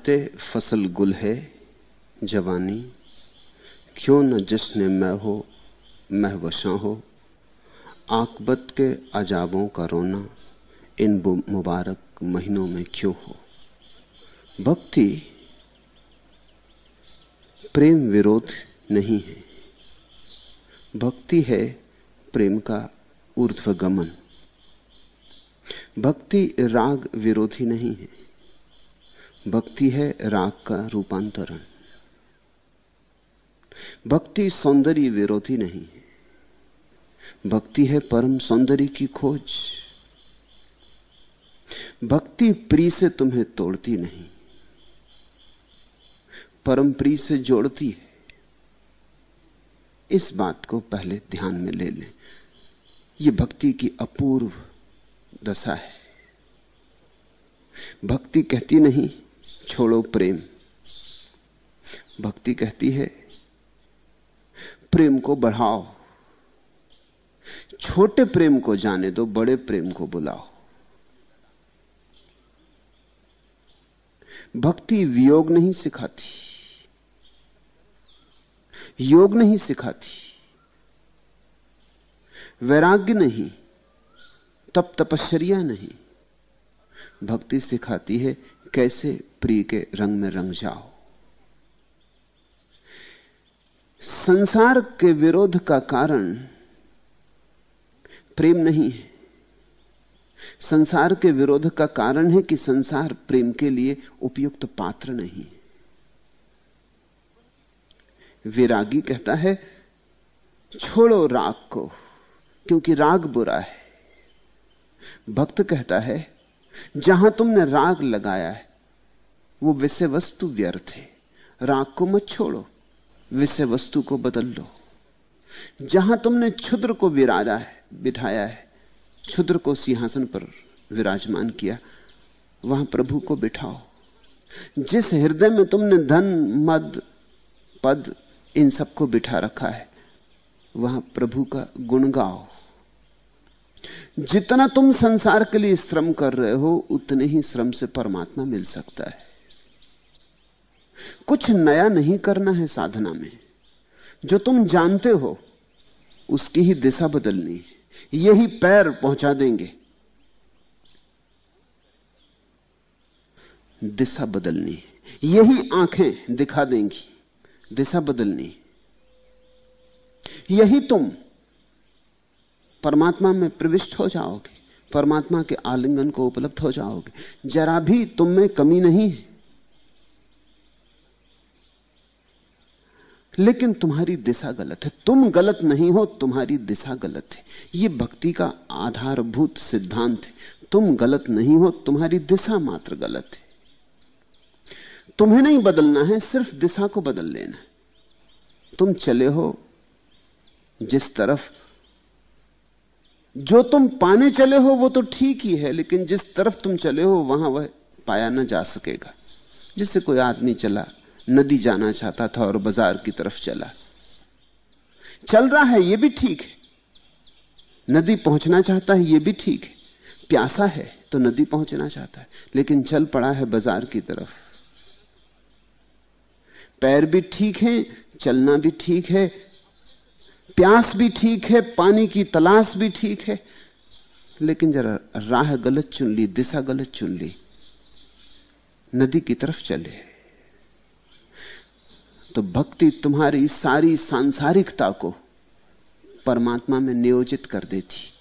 कहते, फ़सल गुल है, जवानी। क्यों न जिसने मैं हो, मैं वशा हो। आकबत के अजाबों का रोना, इन मुबारक महीनों में क्यों हो? भक्ति प्रेम विरोध नहीं है। भक्ति है प्रेम का ऊर्ध्वगमन। भक्ति राग विरोधी नहीं है। भक्ति है राग का रूपांतरण। भक्ति सौंदर्य विरोधी नहीं है। भक्ति है परम सौंदर्य की खोज। भक्ति प्री से तुम्हें तोड़ती नहीं। परम प्री से जोड़ती है। इस बात को पहले ध्यान में ले लें। यह भक्ति की अपूर्व दशा है। भक्ति कहती नहीं छोड़ो प्रेम। भक्ति कहती है, प्रेम को बढ़ाओ। छोटे प्रेम को जाने दो, बड़े प्रेम को बुलाओ। भक्ति वियोग नहीं सिखाती। योग नहीं सिखाती। वैराग्य नहीं, तप तपश्चर्या नहीं। भक्ति सिखाती है कैसे? प्रिय के रंग में रंग जाओ। संसार के विरोध का कारण प्रेम नहीं है। संसार के विरोध का कारण है कि संसार प्रेम के लिए उपयुक्त पात्र नहीं विरागी कहता है, छोड़ो राग को, क्योंकि राग बुरा है। भक्त कहता है, जहाँ तुमने राग लगाया है वो विषय वस्तु व्यर्थ है। राग को मत छोड़ो विषय वस्तु को बदल लो। जहाँ तुमने क्षुद्र को विराजा है, बिठाया है, क्षुद्र को सिंहासन पर विराजमान किया, वहाँ प्रभु को बिठाओ। जिस हृदय में तुमने धन, मद, पद, इन सबको बिठा रखा है, वहाँ प्रभु का गुण गाओ। जितना तुम संसार के लिए श्रम कर रहे हो, उतने ही श्रम से परमात्मा मिल सकता है। कुछ नया नहीं करना है साधना में। जो तुम जानते हो, उसकी ही दिशा बदलनी है। यही पैर पहुँचा देंगे। दिशा बदलनी यही आँखें दिखा देंगी। दिशा बदलनी यही तुम परमात्मा में प्रविष्ट हो जाओगे। परमात्मा के आलिंगन को उपलब्ध हो जाओगे। जरा भी तुम में कमी नहीं है। लेकिन तुम्हारी दिशा गलत है। तुम गलत नहीं हो, तुम्हारी दिशा गलत है। यह भक्ति का आधारभूत सिद्धांत है। तुम गलत नहीं हो, तुम्हारी दिशा मात्र गलत है। तुम्हें नहीं बदलना है, सिर्फ़ दिशा को बदल लेना तुम चले हो जिस तरफ़। जो तुम पाने चले हो, वो तो ठीक ही है, लेकिन जिस तरफ़ तुम चले हो, वहाँ वह पाया ना जा सकेगा। जिससे कोई आदमी चला नदी जाना चाहता था और बाज़ार की तरफ़ चला। चल रहा है यह भी ठीक है। नदी पहुँचना चाहता है यह भी ठीक है। प्यासा है तो नदी पहुँचना चाहता है। लेकिन चल पड़ा है बाज़ार की तरफ़। पैर भी ठीक है, चलना भी ठीक है। प्यास भी ठीक है, पानी की तलाश भी ठीक है। लेकिन जरा राह गलत चुन ली, दिशा गलत चुन ली। नदी की तरफ़ चले। तो भक्ति तुम्हारी सारी सांसारिकता को परमात्मा में नियोजित कर देती।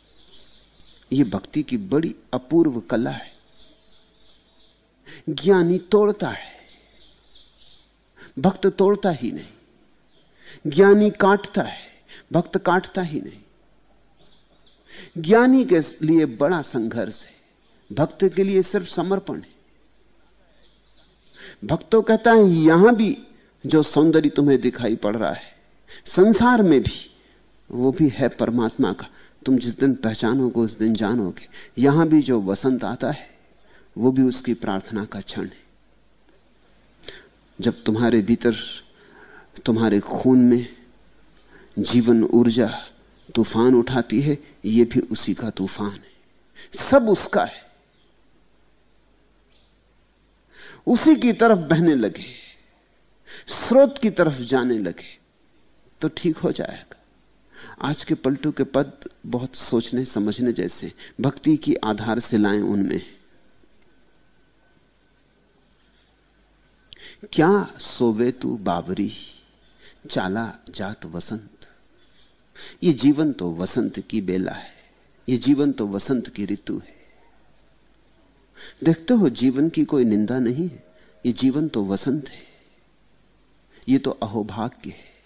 यह भक्ति की बड़ी अपूर्व कला है। ज्ञानी तोड़ता है। भक्त तोड़ता ही नहीं। ज्ञानी काटता है। भक्त काटता ही नहीं। ज्ञानी के लिए बड़ा संघर्ष है। भक्त के लिए सिर्फ़ समर्पण है। भक्तों कहता है, यहाँ भी जो सौंदर्य तुम्हें दिखाई पड़ रहा है, संसार में भी, वो भी है परमात्मा का। तुम जिस दिन पहचानोगे, उस दिन जानोगे। यहाँ भी जो वसंत आता है, वो भी उसकी प्रार्थना का क्षण है। जब तुम्हारे भीतर, तुम्हारे खून में जीवन ऊर्जा तूफ़ान उठाती है यह भी उसी का तूफ़ान है। सब उसका है। उसी की तरफ़ बहने लगे। स्रोत की तरफ़ जाने लगे तो ठीक हो जाएगा। आज के पलटू के पद बहुत सोचने, समझने जैसे, भक्ति की आधार सिलाएँ उनमें। क्या सोवे तू बाबरी, चाला जात वसंत? ये जीवन तो वसंत की बेला है, ये जीवन तो वसंत की ऋतु है। देखते हो, जीवन की कोई निंदा नहीं है, ये जीवन तो वसंत है। ये तो अहोभाग्य है।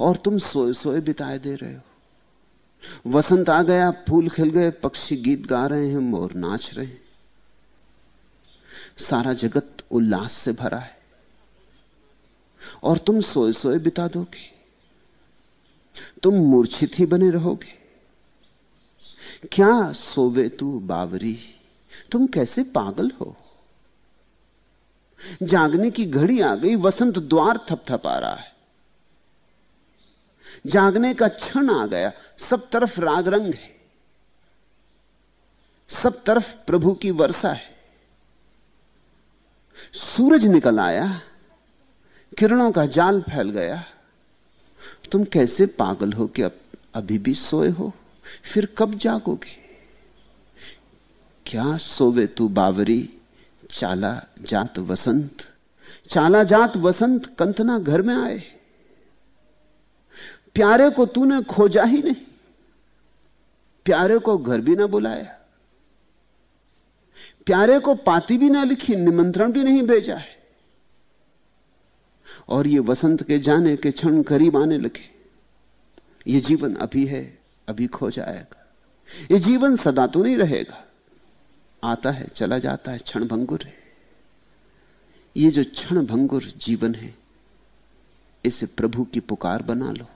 और तुम सोए सोए बिताए दे रहे हो। वसंत आ गया, फूल खिल गए, पक्षी गीत गा रहे हैं, मोर नाच रहे हैं। सारा जगत उल्लास से भरा है। और तुम सोए सोए बिता दोगे। तुम मूर्छित ही बने रहोगे। क्या सोवे तू बावरी? तुम कैसे पागल हो? जागने की घड़ी आ गई, वसंत द्वार थपथपा रहा है। जागने का क्षण आ गया, सब तरफ़ राग रंग है। सब तरफ़ प्रभु की वर्षा है। सूरज निकल आया, किरणों का जाल फैल गया। तुम कैसे पागल हो कि अभी भी सोए हो? फिर कब जागोगे? क्या सोवे तू बावरी? चाला जात वसंत। चाला जात वसंत कंतना घर में आए। प्यारे को तूने खोजा ही नहीं। प्यारे को घर भी ना बुलाया। प्यारे को पाती भी ना लिखी, निमंत्रण भी नहीं भेजा है। और ये वसंत के जाने के क्षण करीब आने लगे। ये जीवन अभी है, अभी खो जाएगा। ये जीवन सदा तो नहीं रहेगा। आता है, चला जाता है, क्षण भंगुर है। ये जो क्षण भंगुर जीवन है, इसे प्रभु की पुकार बना लो।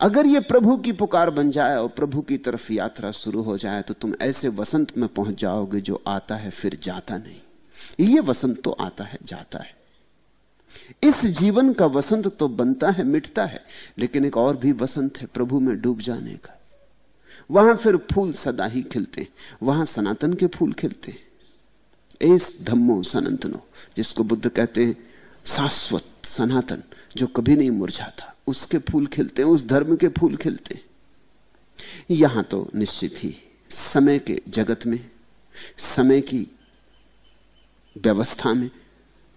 अगर यह प्रभु की पुकार बन जाए और प्रभु की तरफ़ यात्रा शुरू हो जाए तो तुम ऐसे वसंत में पहुँच जाओगे जो आता है, फिर जाता नहीं। यह वसंत तो आता है, जाता है। इस जीवन का वसंत तो बनता है, मिटता है, लेकिन एक और भी वसंत है प्रभु में डूब जाने का। वहाँ फिर फूल सदा ही खिलते वहाँ सनातन के फूल खिलते एस धम्मो सनातनो, जिसको बुद्ध कहते हैं शाश्वत सनातन, जो कभी नहीं मुरझाता, उसके फूल खिलते उस धर्म के फूल खिलते यहाँ तो निश्चित ही समय के जगत में, समय की व्यवस्था में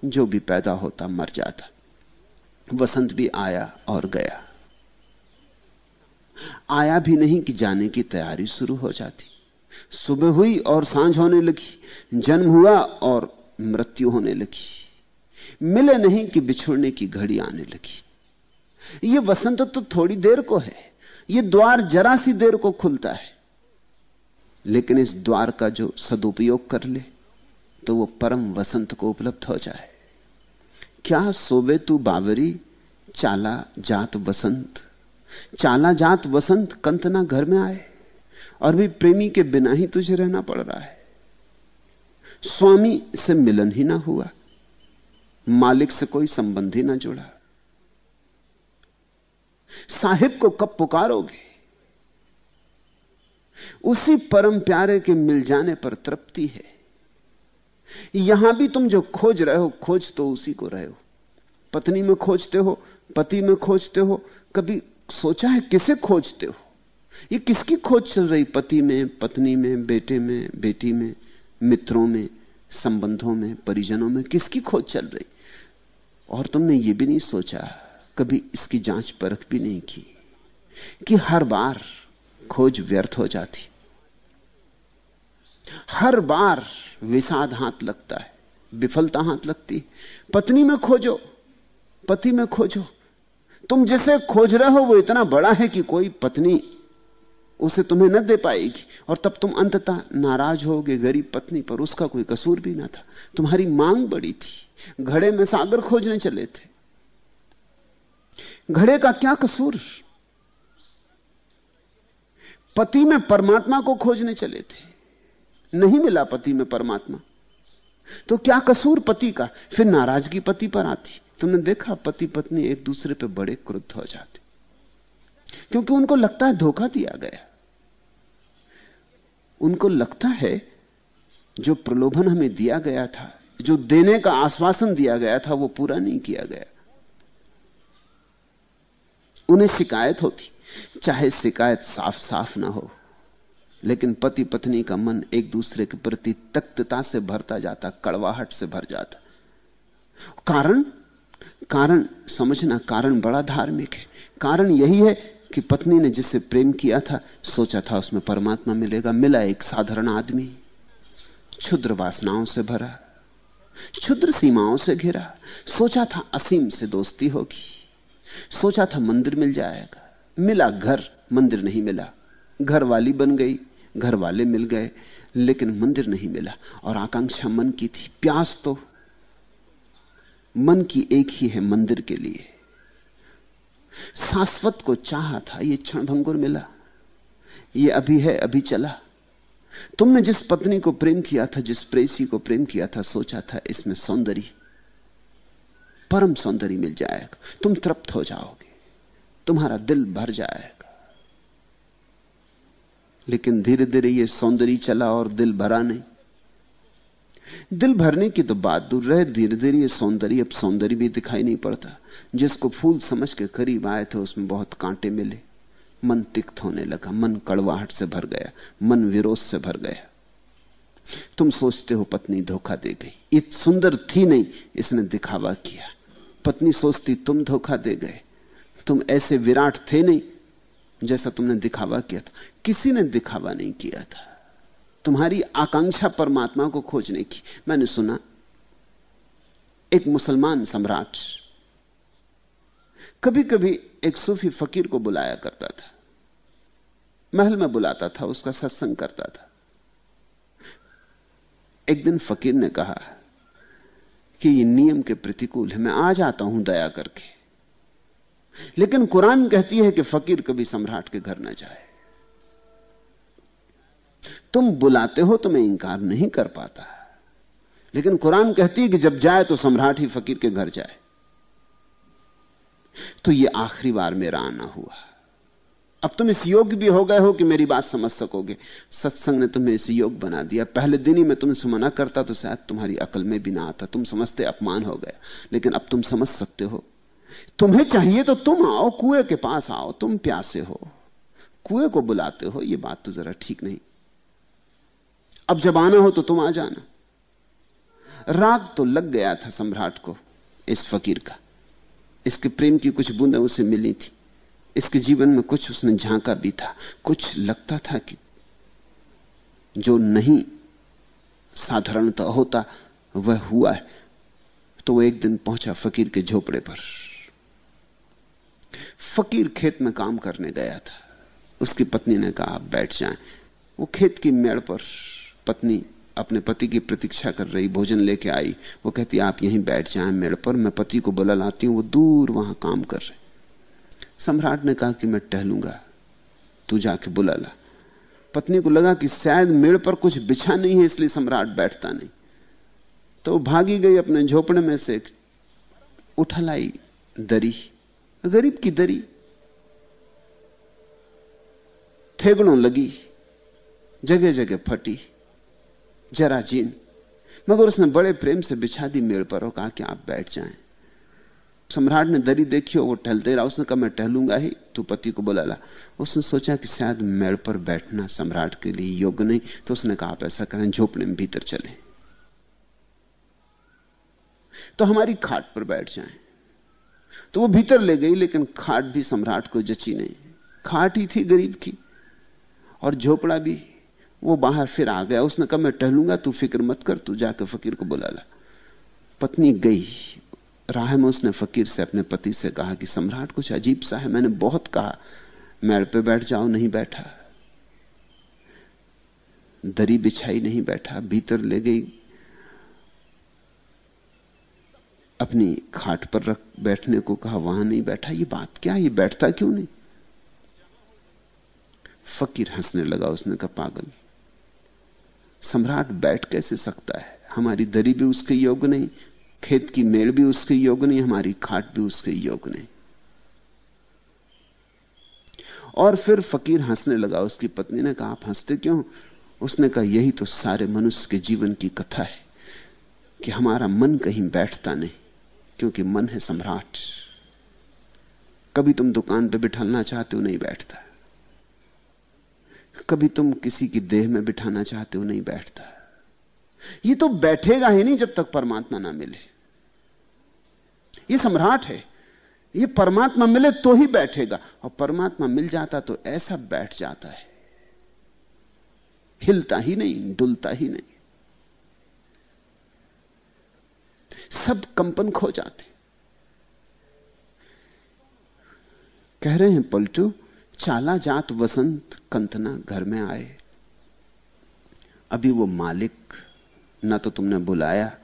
जो भी पैदा होता, मर जाता, वसंत भी आया और गया। आया भी नहीं कि जाने की तैयारी शुरू हो जाती। सुबह हुई और साँझ होने लगी, जन्म हुआ और मृत्यु होने लगी। मिले नहीं कि बिछुड़ने की घड़ी आने लगी। यह वसंत तो थोड़ी देर को है यह द्वार जरा सी देर को खुलता है। लेकिन इस द्वार का जो सदुपयोग कर ले तो वो परम वसंत को उपलब्ध हो जाए। क्या सोवे तू बावरी, चाला जात वसंत। चाला जात वसंत कंतना घर में आए और भी प्रेमी के बिना ही तुझे रहना पड़ रहा है। स्वामी से मिलन ही ना हुआ, मालिक से कोई संबंध ही ना जुड़ा। साहिब को कब पुकारोगे? उसी परम प्यारे के मिल जाने पर तृप्ति है। यहाँ भी तुम जो खोज रहे हो, खोज तो उसी को रहे हो। पत्नी में खोजते हो, पति में खोजते हो, कभी सोचा है किसे खोजते हो? ये किसकी खोज चल रही? पति में, पत्नी में, बेटे में, बेटी में, मित्रों में, संबंधों में, परिजनों में किसकी खोज चल रही? और तुमने ये भी नहीं सोचा, कभी इसकी जाँच परख भी नहीं की, कि हर बार खोज व्यर्थ हो जाती। हर बार विषाद हाथ लगता है, विफलता हाथ लगती पत्नी में खोजो, पति में खोजो। तुम जिसे खोज रहे हो, वो इतना बड़ा है कि कोई पत्नी उसे तुम्हें न दे पाएगी। और तब तुम अंततः नाराज़ होगे। गरीब पत्नी पर उसका कोई कसूर भी ना था। तुम्हारी मांग बड़ी थी। घड़े में सागर खोजने चले थे। घड़े का क्या कसूर? पति में परमात्मा को खोजने चले थे। नहीं मिला पति में परमात्मा। तो क्या कसूर पति का? फिर नाराज़गी पति पर आती। तुमने देखा पति पत्नी एक दूसरे पर बड़े क्रुद्ध हो जाते। क्योंकि उनको लगता है धोखा दिया गया। उनको लगता है जो प्रलोभन हमें दिया गया था, जो देने का आश्वासन दिया गया था, वो पूरा नहीं किया गया। उन्हें शिकायत होती, चाहे शिकायत साफ़ साफ़ ना हो, लेकिन पति पत्नी का मन एक दूसरे के प्रति तख्तता से भरता जाता, कड़वाहट से भर जाता। कारण? कारण समझना, कारण बड़ा धार्मिक है। कारण यही है कि पत्नी ने जिससे प्रेम किया था, सोचा था उसमें परमात्मा मिलेगा, मिला एक साधारण आदमी। क्षुद्र वासनाओं से भरा, क्षुद्र सीमाओं से घिरा, सोचा था असीम से दोस्ती होगी। सोचा था मंदिर मिल जाएगा, मिला घर, मंदिर नहीं मिला। घर वाली बन गई घर वाले मिल गए, लेकिन मंदिर नहीं मिला। और आकांक्षा मन की थी, प्यास तो मन की एक ही है मंदिर के लिए। शाश्वत को चाहा था यह क्षण भंगुर मिला। यह अभी है, अभी चला। तुमने जिस पत्नी को प्रेम किया था, जिस प्रेसी को प्रेम किया था, सोचा था, इसमें सौंदर्य, परम सौंदर्य मिल जाएगा। तुम तृप्त हो जाओगे। तुम्हारा दिल भर जाएगा। लेकिन धीरे धीरे यह सौंदर्य चला और दिल भरा नहीं। दिल भरने की तो बात दूर रहे धीरे धीरे ये सौंदर्य अब सौंदर्य भी दिखाई नहीं पड़ता। जिसको फूल समझ के करीब आए थे, उसमें बहुत कांटे मिले। मन तिक्त होने लगा, मन कड़वाहट से भर गया, मन विरोध से भर गया। तुम सोचते हो पत्नी धोखा दे गई। ये सुंदर थी नहीं, इसने दिखावा किया। पत्नी सोचती, तुम धोखा दे गए। तुम ऐसे विराट थे नहीं, जैसा तुमने दिखावा किया था। किसी ने दिखावा नहीं किया था। तुम्हारी आकांक्षा परमात्मा को खोजने की। मैंने सुना, एक मुसलमान सम्राट कभी कभी एक सूफी फकीर को बुलाया करता था। महल में बुलाता था, उसका सत्संग करता था। एक दिन फकीर ने कहा कि ये नियम के प्रतिकूल है, मैं आ जाता हूँ दया करके। लेकिन कुरान कहती है कि फकीर कभी सम्राट के घर न जाए। तुम बुलाते हो तो मैं इंकार नहीं कर पाता। लेकिन कुरान कहती है कि जब जाए तो सम्राट ही फकीर के घर जाए। तो यह आखिरी बार मेरा आना हुआ। अब तुम इस योग्य भी हो गए हो कि मेरी बात समझ सकोगे। सत्संग ने तुम्हें इस योग बना दिया। पहले दिन ही मैं तुमसे मना करता तो शायद तुम्हारी अकल में भी ना आता। तुम समझते अपमान हो गया लेकिन अब तुम समझ सकते हो। तुम्हें चाहिए तो तुम आओ, कुएँ के पास आओ। तुम प्यासे हो। कुएँ को बुलाते हो यह बात तो जरा ठीक नहीं। अब जब आना हो तो तुम आ जाना। राग तो लग गया था सम्राट को, इस फकीर का। इसके प्रेम की कुछ बूंदें उसे मिली थी। इसके जीवन में कुछ उसने झांका भी था। कुछ लगता था कि जो नहीं साधारणता होता, वह हुआ है। तो वो एक दिन पहुँचा फकीर के झोपड़े पर। फकीर खेत में काम करने गया था। उसकी पत्नी ने कहा, आप बैठ जाएँ। वो खेत की मेड़ पर पत्नी अपने पति की प्रतीक्षा कर रही, भोजन लेके आई। वो कहती, आप यहीं बैठ जाएँ मेड़ पर, मैं पति को बुला लाती हूँ, वो दूर वहाँ काम कर रहे सम्राट ने कहा कि, मैं टहलूँगा, तू जाके बुला ला। पत्नी को लगा कि शायद मेड़ पर कुछ बिछा नहीं है, इसलिए सम्राट बैठता नहीं। तो भागी गई अपने झोपड़े में से उठा लाई दरी, गरीब की दरी। थेगड़ों लगी जगह जगह फटी। जरा जीन। मगर उसने बड़े प्रेम से बिछा दी मेड़ पर और कहा कि आप बैठ जाएँ। सम्राट ने दरी देखी वो टहलते रहा। उसने कहा, मैं टहलूँगा ही, तू पति को बुला ला उसने सोचा कि शायद मेड़ पर बैठना सम्राट के लिए योग्य नहीं तो उसने कहा, आप ऐसा करें झोपड़े में भीतर चले। तो हमारी खाट पर बैठ जाएँ। तो वो भीतर ले गई, लेकिन खाट भी सम्राट को जची नहीं। खाट ही थी गरीब की, और झोपड़ा भी वो बाहर फिर आ गया। उसने कहा, मैं टहलूँगा, तू फ़िक्र मत कर। तू जाकर फकीर को बुला ला। पत्नी गई। राह में उसने फकीर से अपने पति से कहा कि, सम्राट, कुछ अजीब सा है। मैंने बहुत कहा, मेड़ पे बैठ जाओ, नहीं बैठा। दरी बिछाई नहीं बैठा, भीतर ले गई। अपनी खाट पर रख बैठने को कहा, वहाँ नहीं बैठा। ये बात क्या ये बैठता क्यों नहीं? फकीर हंसने लगा। उसने कहा, पागल सम्राट बैठ कैसे सकता है? हमारी दरी भी उसके योग नहीं, खेत की मेड़ भी उसके योग नहीं, हमारी खाट भी उसके योग नहीं। और फिर फकीर हंसने लगा, उसकी पत्नी ने कहा, आप हँसते क्यों उसने कहा, यही तो सारे मनुष्य के जीवन की कथा है कि हमारा मन कहीं बैठता नहीं, क्योंकि मन है सम्राट। कभी तुम दुकान पे बिठाना चाहते हो, नहीं बैठता। कभी तुम किसी की देह में बिठाना चाहते हो, नहीं बैठता। ये तो बैठेगा ही नहीं जब तक परमात्मा ना मिले। ये सम्राट है। ये परमात्मा मिले तो ही बैठेगा। और परमात्मा मिल जाता तो ऐसा बैठ जाता है। हिलता ही नहीं, डुलता ही नहीं। सब कंपन खो जाते। कह रहे हैं, पलटू चाला जात वसंत कंतना घर में आए। अभी वो मालिक ना तो तुमने बुलाया,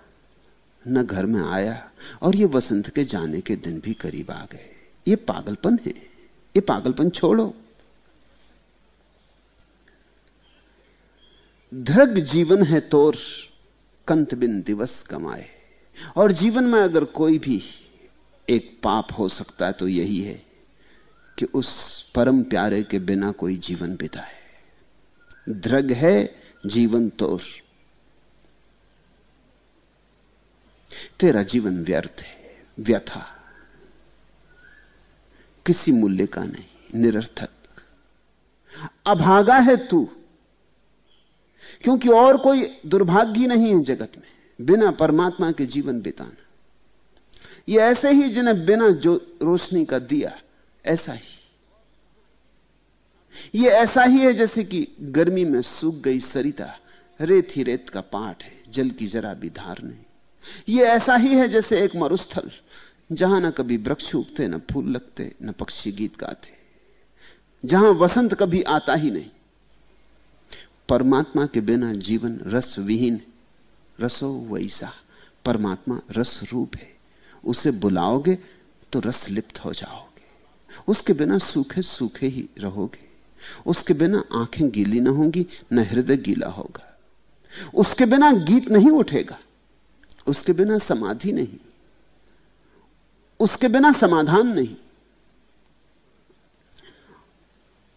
न घर में आया, और ये वसंत के जाने के दिन भी करीब आ गए। ये पागलपन है, ये पागलपन छोड़ो। ध्रग जीवन है तोर, कंत बिन दिवस कमाए। और जीवन में अगर कोई भी एक पाप हो सकता है तो यही है। कि उस परम प्यारे के बिना कोई जीवन बिताए ध्रग है, जीवन तोर। तेरा जीवन व्यर्थ है, व्यथा। किसी मूल्य का नहीं, निरर्थक। अभागा है तू। क्योंकि और कोई दुर्भाग्य नहीं है जगत में, बिना परमात्मा के जीवन बिताना। ये ऐसे ही जिन्हें बिना जो रोशनी का दिया ऐसा ही। ये ऐसा ही है जैसे कि गर्मी में सूख गई सरिता, रेत ही रेत का पाठ है, जल की जरा भी धार नहीं। ये ऐसा ही है जैसे एक मरुस्थल, जहाँ ना कभी वृक्ष उगते, न फूल लगते, न पक्षी गीत गाते। जहाँ वसंत कभी आता ही नहीं। परमात्मा के बिना जीवन रस विहीन रसो वैसा। परमात्मा रस रूप है। उसे बुलाओगे तो रस लिप्त हो जाओगे उसके बिना सूखे सूखे ही रहोगे। उसके बिना आँखें गीली ना होंगी, न हृदय गीला होगा। उसके बिना गीत नहीं उठेगा। उसके बिना समाधि नहीं। उसके बिना समाधान नहीं।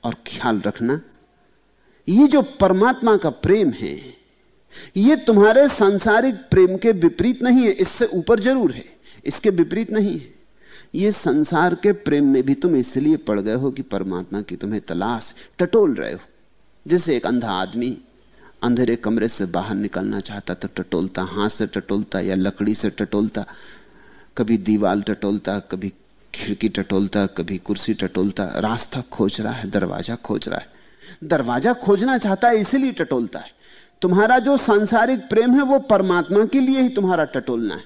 और ख्याल रखना, ये जो परमात्मा का प्रेम है, ये तुम्हारे सांसारिक प्रेम के विपरीत नहीं है, इससे ऊपर ज़रूर है। इसके विपरीत नहीं है। ये संसार के प्रेम में भी तुम इसलिए पड़ गए हो कि परमात्मा की तुम्हें तलाश, टटोल रहे हो। जैसे एक अंधा आदमी अंधेरे कमरे से बाहर निकलना चाहता तो टटोलता, हाथ से टटोलता या लकड़ी से टटोलता, कभी दीवाल टटोलता, कभी खिड़की टटोलता, कभी कुर्सी टटोलता, रास्ता खोज रहा है, दरवाज़ा खोज रहा है। दरवाज़ा खोजना चाहता है, इसलिए टटोलता है। तुम्हारा जो सांसारिक प्रेम है, वो परमात्मा के लिए ही तुम्हारा टटोलना है।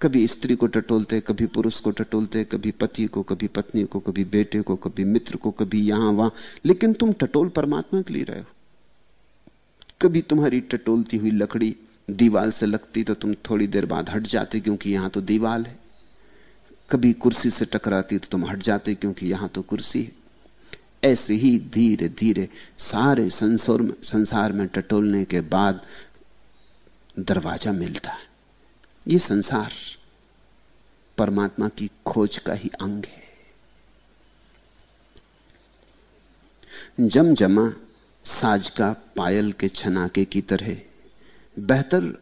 कभी स्त्री को टटोलते, कभी पुरुष को टटोलते, कभी पति को, कभी पत्नी को, कभी बेटे को, कभी मित्र को, कभी यहाँ वहाँ। लेकिन तुम टटोल परमात्मा के लिए रहे हो। कभी तुम्हारी टटोलती हुई लकड़ी दीवाल से लगती तो तुम थोड़ी देर बाद हट जाते क्योंकि यहाँ तो दीवाल है। कभी कुर्सी से टकराती तो तुम हट जाते क्योंकि यहाँ तो कुर्सी है। ऐसे ही धीरे धीरे सारे संसार में संसार में टटोलने के बाद दरवाज़ा मिलता है। ये संसार परमात्मा की खोज का ही अंग है। जम जमा साज का पायल के छनाके की तरह बेहतर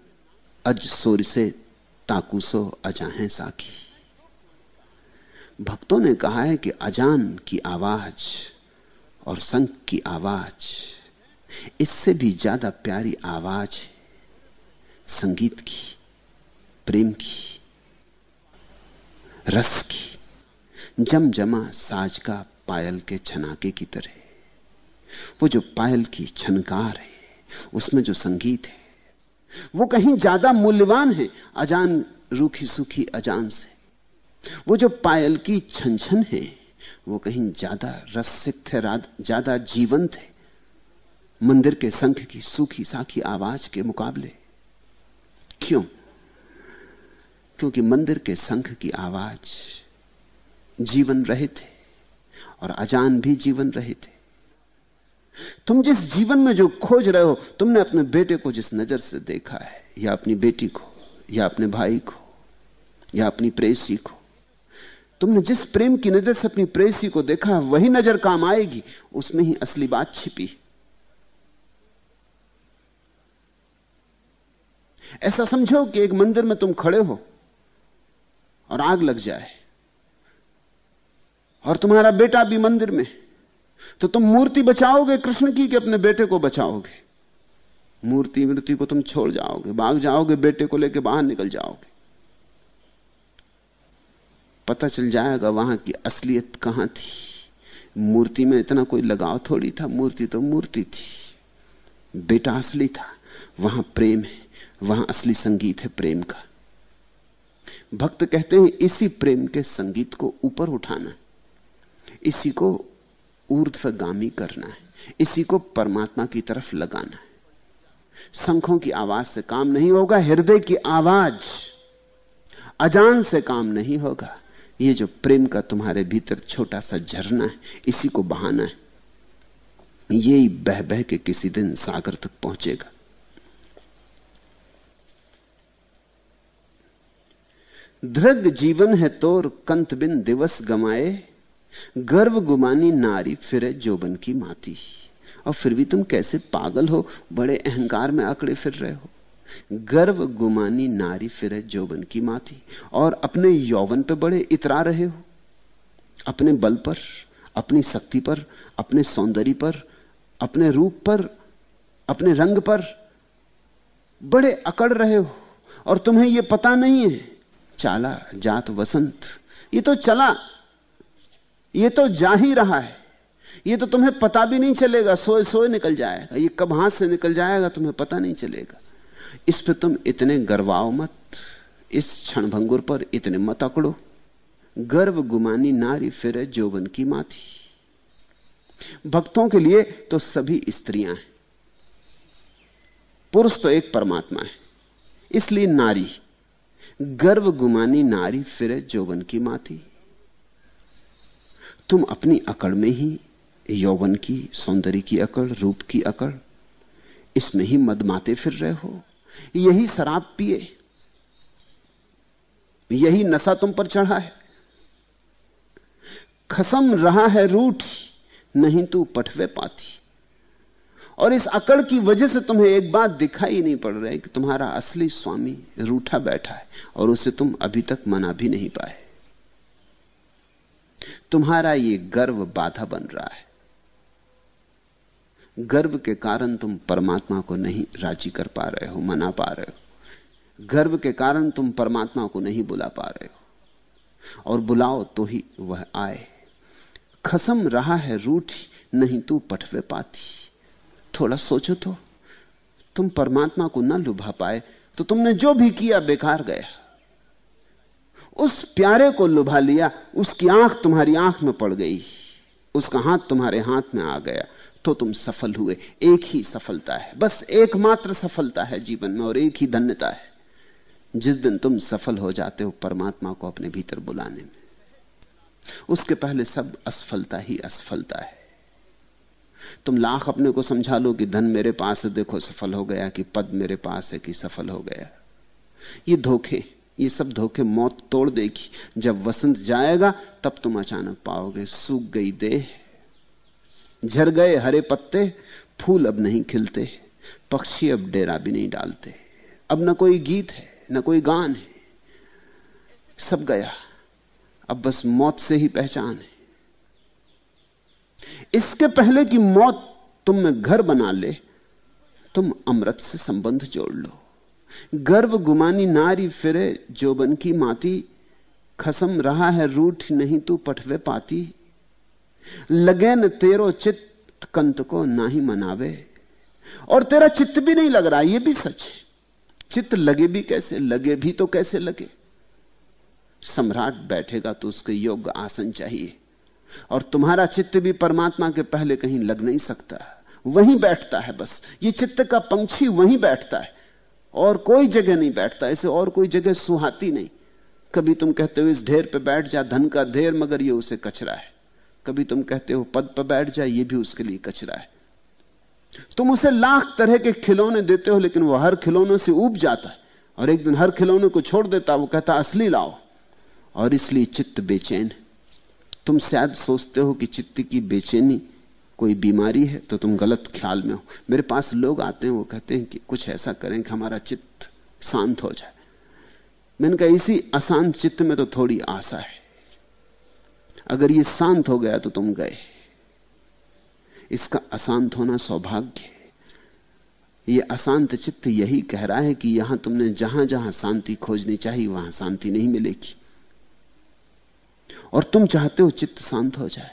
अज सोर से ताकुसो अजाहें साकी भक्तों ने कहा है कि अजान की आवाज़ और संख की आवाज़, इससे भी ज़्यादा प्यारी आवाज़ संगीत की। प्रेम की, रस की जम जमा साज का पायल के छनाके की तरह। वो जो पायल की छनकार है, उसमें जो संगीत है, वो कहीं ज़्यादा मूल्यवान है, अजान रूखी सूखी अजान से। वो जो पायल की छन छन है, वो कहीं ज़्यादा रसिक है ज़्यादा जीवंत है, मंदिर के संख की सूखी साखी आवाज़ के मुकाबले। क्यों? क्योंकि मंदिर के संख की आवाज़ जीवन रहित है और अजान भी जीवन रहित है। तुम जिस जीवन में जो खोज रहे हो, तुमने अपने बेटे को जिस नज़र से देखा है, या अपनी बेटी को, या अपने भाई को, या अपनी प्रेसी को, तुमने जिस प्रेम की नज़र से अपनी प्रेसी को देखा है, वही नज़र काम आएगी, उसमें ही असली बात छिपी। ऐसा समझो कि एक मंदिर में तुम खड़े हो और आग लग जाए। और तुम्हारा बेटा भी मंदिर में। तो तुम मूर्ति बचाओगे, कृष्ण की कि अपने बेटे को बचाओगे? मूर्ति मूर्ति को तुम छोड़ जाओगे, भाग जाओगे, बेटे को लेकर बाहर निकल जाओगे। पता चल जाएगा वहाँ की असलियत कहाँ थी। मूर्ति में इतना कोई लगाव थोड़ी था, मूर्ति तो मूर्ति थी। बेटा असली था, वहाँ प्रेम है, वहाँ असली संगीत है प्रेम का। भक्त कहते हैं, इसी प्रेम के संगीत को ऊपर उठाना इसी को ऊर्ध्वगामी करना है। इसी को परमात्मा की तरफ़ लगाना है। शंखों की आवाज़ से काम नहीं होगा, हृदय की आवाज़, अजान से काम नहीं होगा। ये जो प्रेम का तुम्हारे भीतर छोटा सा झरना है, इसी को बहाना है। यही बह बह के किसी दिन सागर तक पहुंचेगा। ध्रग जीवन है तोर कंत बिन दिवस गमाए, गर्व गुमानी नारी फिरे जोबन की माती। और फिर भी तुम कैसे पागल हो, बड़े अहंकार में आकड़े फिर रहे हो। गर्व गुमानी नारी फिरे जोबन की माती, और अपने यौवन पे बड़े इतरा रहे हो। अपने बल पर, अपनी शक्ति पर, अपने सौंदर्य पर, अपने रूप पर, अपने रंग पर बड़े अकड़ रहे हो। और तुम्हें यह पता नहीं है चाला, जात वसंत। ये तो चला। ये तो जा ही रहा है। ये तो तुम्हें पता भी नहीं चलेगा। सोए सोए निकल जाएगा। ये कब हाथ से निकल जाएगा, तुम्हें पता नहीं चलेगा। इस पर तुम इतने गर्वाओ मत। इस क्षणभंगुर पर इतने मत अकड़ो। गर्व गुमानी नारी फिर जोबन की माथी। भक्तों के लिए तो सभी स्त्रियाँ हैं। पुरुष तो एक परमात्मा है। इसलिए नारी गर्व गुमानी नारी फिरे जोबन की माती। तुम अपनी अकड़ में ही यौवन की, सौंदर्य की अकड़, रूप की अकड़, इसमें ही मदमाते फिर रहे हो। यही शराब पिए। यही नशा तुम पर चढ़ा है। खसम रहा है रूठ, नहीं तू पठवे पाती। और इस अकड़ की वजह से तुम्हें एक बात दिखाई नहीं पड़ रही कि तुम्हारा असली स्वामी रूठा बैठा है और उसे तुम अभी तक मना भी नहीं पाए। तुम्हारा ये गर्व बाधा बन रहा है। गर्व के कारण तुम परमात्मा को नहीं राज़ी कर पा रहे हो, मना पा रहे हो। गर्व के कारण तुम परमात्मा को नहीं बुला पा रहे हो। और बुलाओ तो ही वह आए। खसम रहा है रूठ, नहीं तू पठवे पाती। थोड़ा सोचो तो। तुम परमात्मा को ना लुभा पाए तो तुमने जो भी किया बेकार गया। उस प्यारे को लुभा लिया, उसकी आँख तुम्हारी आँख में पड़ गई, उसका हाथ तुम्हारे हाथ में आ गया तो तुम सफल हुए। एक ही सफलता है, बस एकमात्र सफलता है जीवन में, और एक ही धन्यता है। जिस दिन तुम सफल हो जाते हो परमात्मा को अपने भीतर बुलाने में, उसके पहले सब असफलता ही असफलता है। तुम लाख अपने को समझा लो कि धन मेरे पास है, देखो सफल हो गया कि पद मेरे पास है कि सफल हो गया। ये धोखे, ये सब धोखे मौत तोड़ देगी। जब वसंत जाएगा, तब तुम अचानक पाओगे, सूख गई देह। झर गए हरे पत्ते, फूल अब नहीं खिलते, पक्षी अब डेरा भी नहीं डालते। अब ना कोई गीत है, ना कोई गान है, सब गया। अब बस मौत से ही पहचान है। इसके पहले कि मौत तुम में घर बना ले, तुम अमृत से संबंध जोड़ लो। गर्व गुमानी नारी फिरे जोबन की माती, खसम रहा है रूठ नहीं तू पठवे पाती। लगे न तेरो चित्त कंत को ना ही मनावे। और तेरा चित्त भी नहीं लग रहा यह भी सच है। चित्त लगे भी कैसे? लगे भी तो कैसे लगे? सम्राट बैठेगा तो उसके योग्य आसन चाहिए। और तुम्हारा चित्त भी परमात्मा के पहले कहीं लग नहीं सकता। वहीं बैठता है बस। ये चित्त का पंछी वहीं बैठता है। और कोई जगह नहीं बैठता। इसे और कोई जगह सुहाती नहीं। कभी तुम कहते हो, इस ढेर पे बैठ जा, धन का ढेर, मगर ये उसे कचरा है। कभी तुम कहते हो, पद पर बैठ जाए ये भी उसके लिए कचरा है। तुम उसे लाख तरह के खिलौने देते हो, लेकिन वह हर खिलौने से उब जाता है। और एक दिन हर खिलौने को छोड़ देता, वो कहता, असली लाओ। और इसलिए चित्त बेचैन है। तुम शायद सोचते हो कि चित्त की बेचैनी कोई बीमारी है तो तुम गलत ख्याल में हो। मेरे पास लोग आते हैं, वो कहते हैं कि कुछ ऐसा करें कि हमारा चित्त शांत हो जाए। मैंने कहा, इसी अशांत चित्त में तो थोड़ी आशा है। अगर ये शांत हो गया तो तुम गए। इसका अशांत होना सौभाग्य है। ये अशांत चित्त यही कह रहा है कि यहाँ तुमने जहाँ जहाँ शांति खोजनी चाहिए, वहाँ शांति नहीं मिलेगी। और तुम चाहते हो चित्त शांत हो जाए।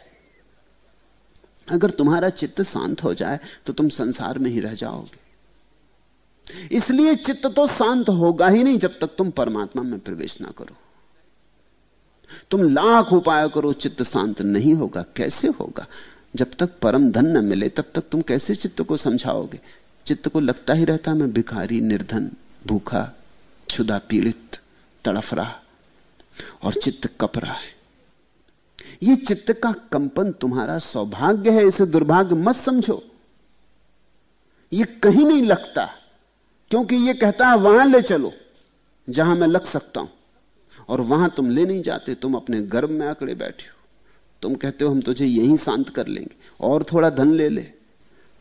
अगर तुम्हारा चित्त शांत हो जाए तो तुम संसार में ही रह जाओगे। इसलिए चित्त तो शांत होगा ही नहीं जब तक तुम परमात्मा में प्रवेश ना करो। तुम लाख उपाय करो, चित्त शांत नहीं होगा। कैसे होगा? जब तक परम धन न मिले, तब तक तुम कैसे चित्त को समझाओगे? चित्त को लगता ही रहता, मैं भिखारी, निर्धन, भूखा क्षुदा पीड़ित, तड़फ रहा, और चित्त कप रहा है। यह चित्त का कंपन तुम्हारा सौभाग्य है, इसे दुर्भाग्य मत समझो। यह कहीं नहीं लगता, क्योंकि यह कहता है, वहाँ ले चलो, जहाँ मैं लग सकता हूँ। और वहाँ तुम ले नहीं जाते, तुम अपने गर्भ में आकड़े बैठे हो। तुम कहते हो, हम तुझे यहीं शांत कर लेंगे, और थोड़ा धन ले ले।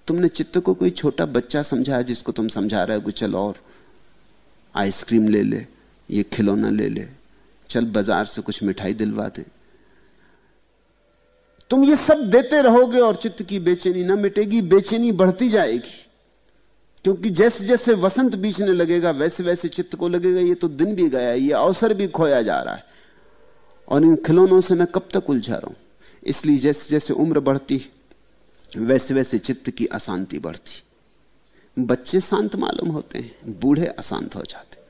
तुमने चित्त को कोई छोटा बच्चा समझाया जिसको तुम समझा रहे हो चल और आइसक्रीम ले ले, ये खिलौना ले ले, चल बाज़ार से कुछ मिठाई दिलवा दे। तुम ये सब देते रहोगे और चित्त की बेचैनी ना मिटेगी, बेचैनी बढ़ती जाएगी। क्योंकि जैसे जैसे वसंत बीचने लगेगा, वैसे वैसे चित्त को लगेगा, ये तो दिन भी गया ये अवसर भी खोया जा रहा है। और इन खिलौनों से मैं कब तक उलझा रहा हूँ इसलिए जैसे जैसे उम्र बढ़ती, वैसे वैसे चित्त की अशांति बढ़ती। बच्चे शांत मालूम होते हैं, बूढ़े अशांत हो जाते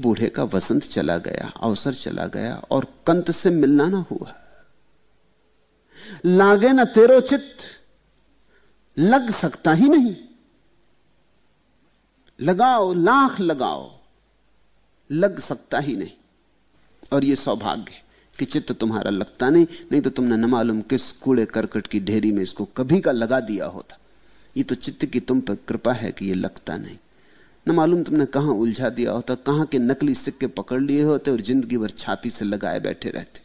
बूढ़े का वसंत चला गया, अवसर चला गया, और कंत से मिलना ना हुआ। लागे ना तेरो चित्त। लग सकता ही नहीं। लगाओ, लाख लगाओ। लग सकता ही नहीं। और यह सौभाग्य कि चित्त तुम्हारा लगता नहीं नहीं तो तुमने न मालूम किस कूड़े करकट की ढेरी में इसको कभी का लगा दिया होता। ये तो चित्त की तुम पर कृपा है कि यह लगता नहीं। न मालूम तुमने कहाँ उलझा दिया होता, कहाँ के नकली सिक्के पकड़ लिए होते और ज़िंदगी भर छाती से लगाए बैठे रहते।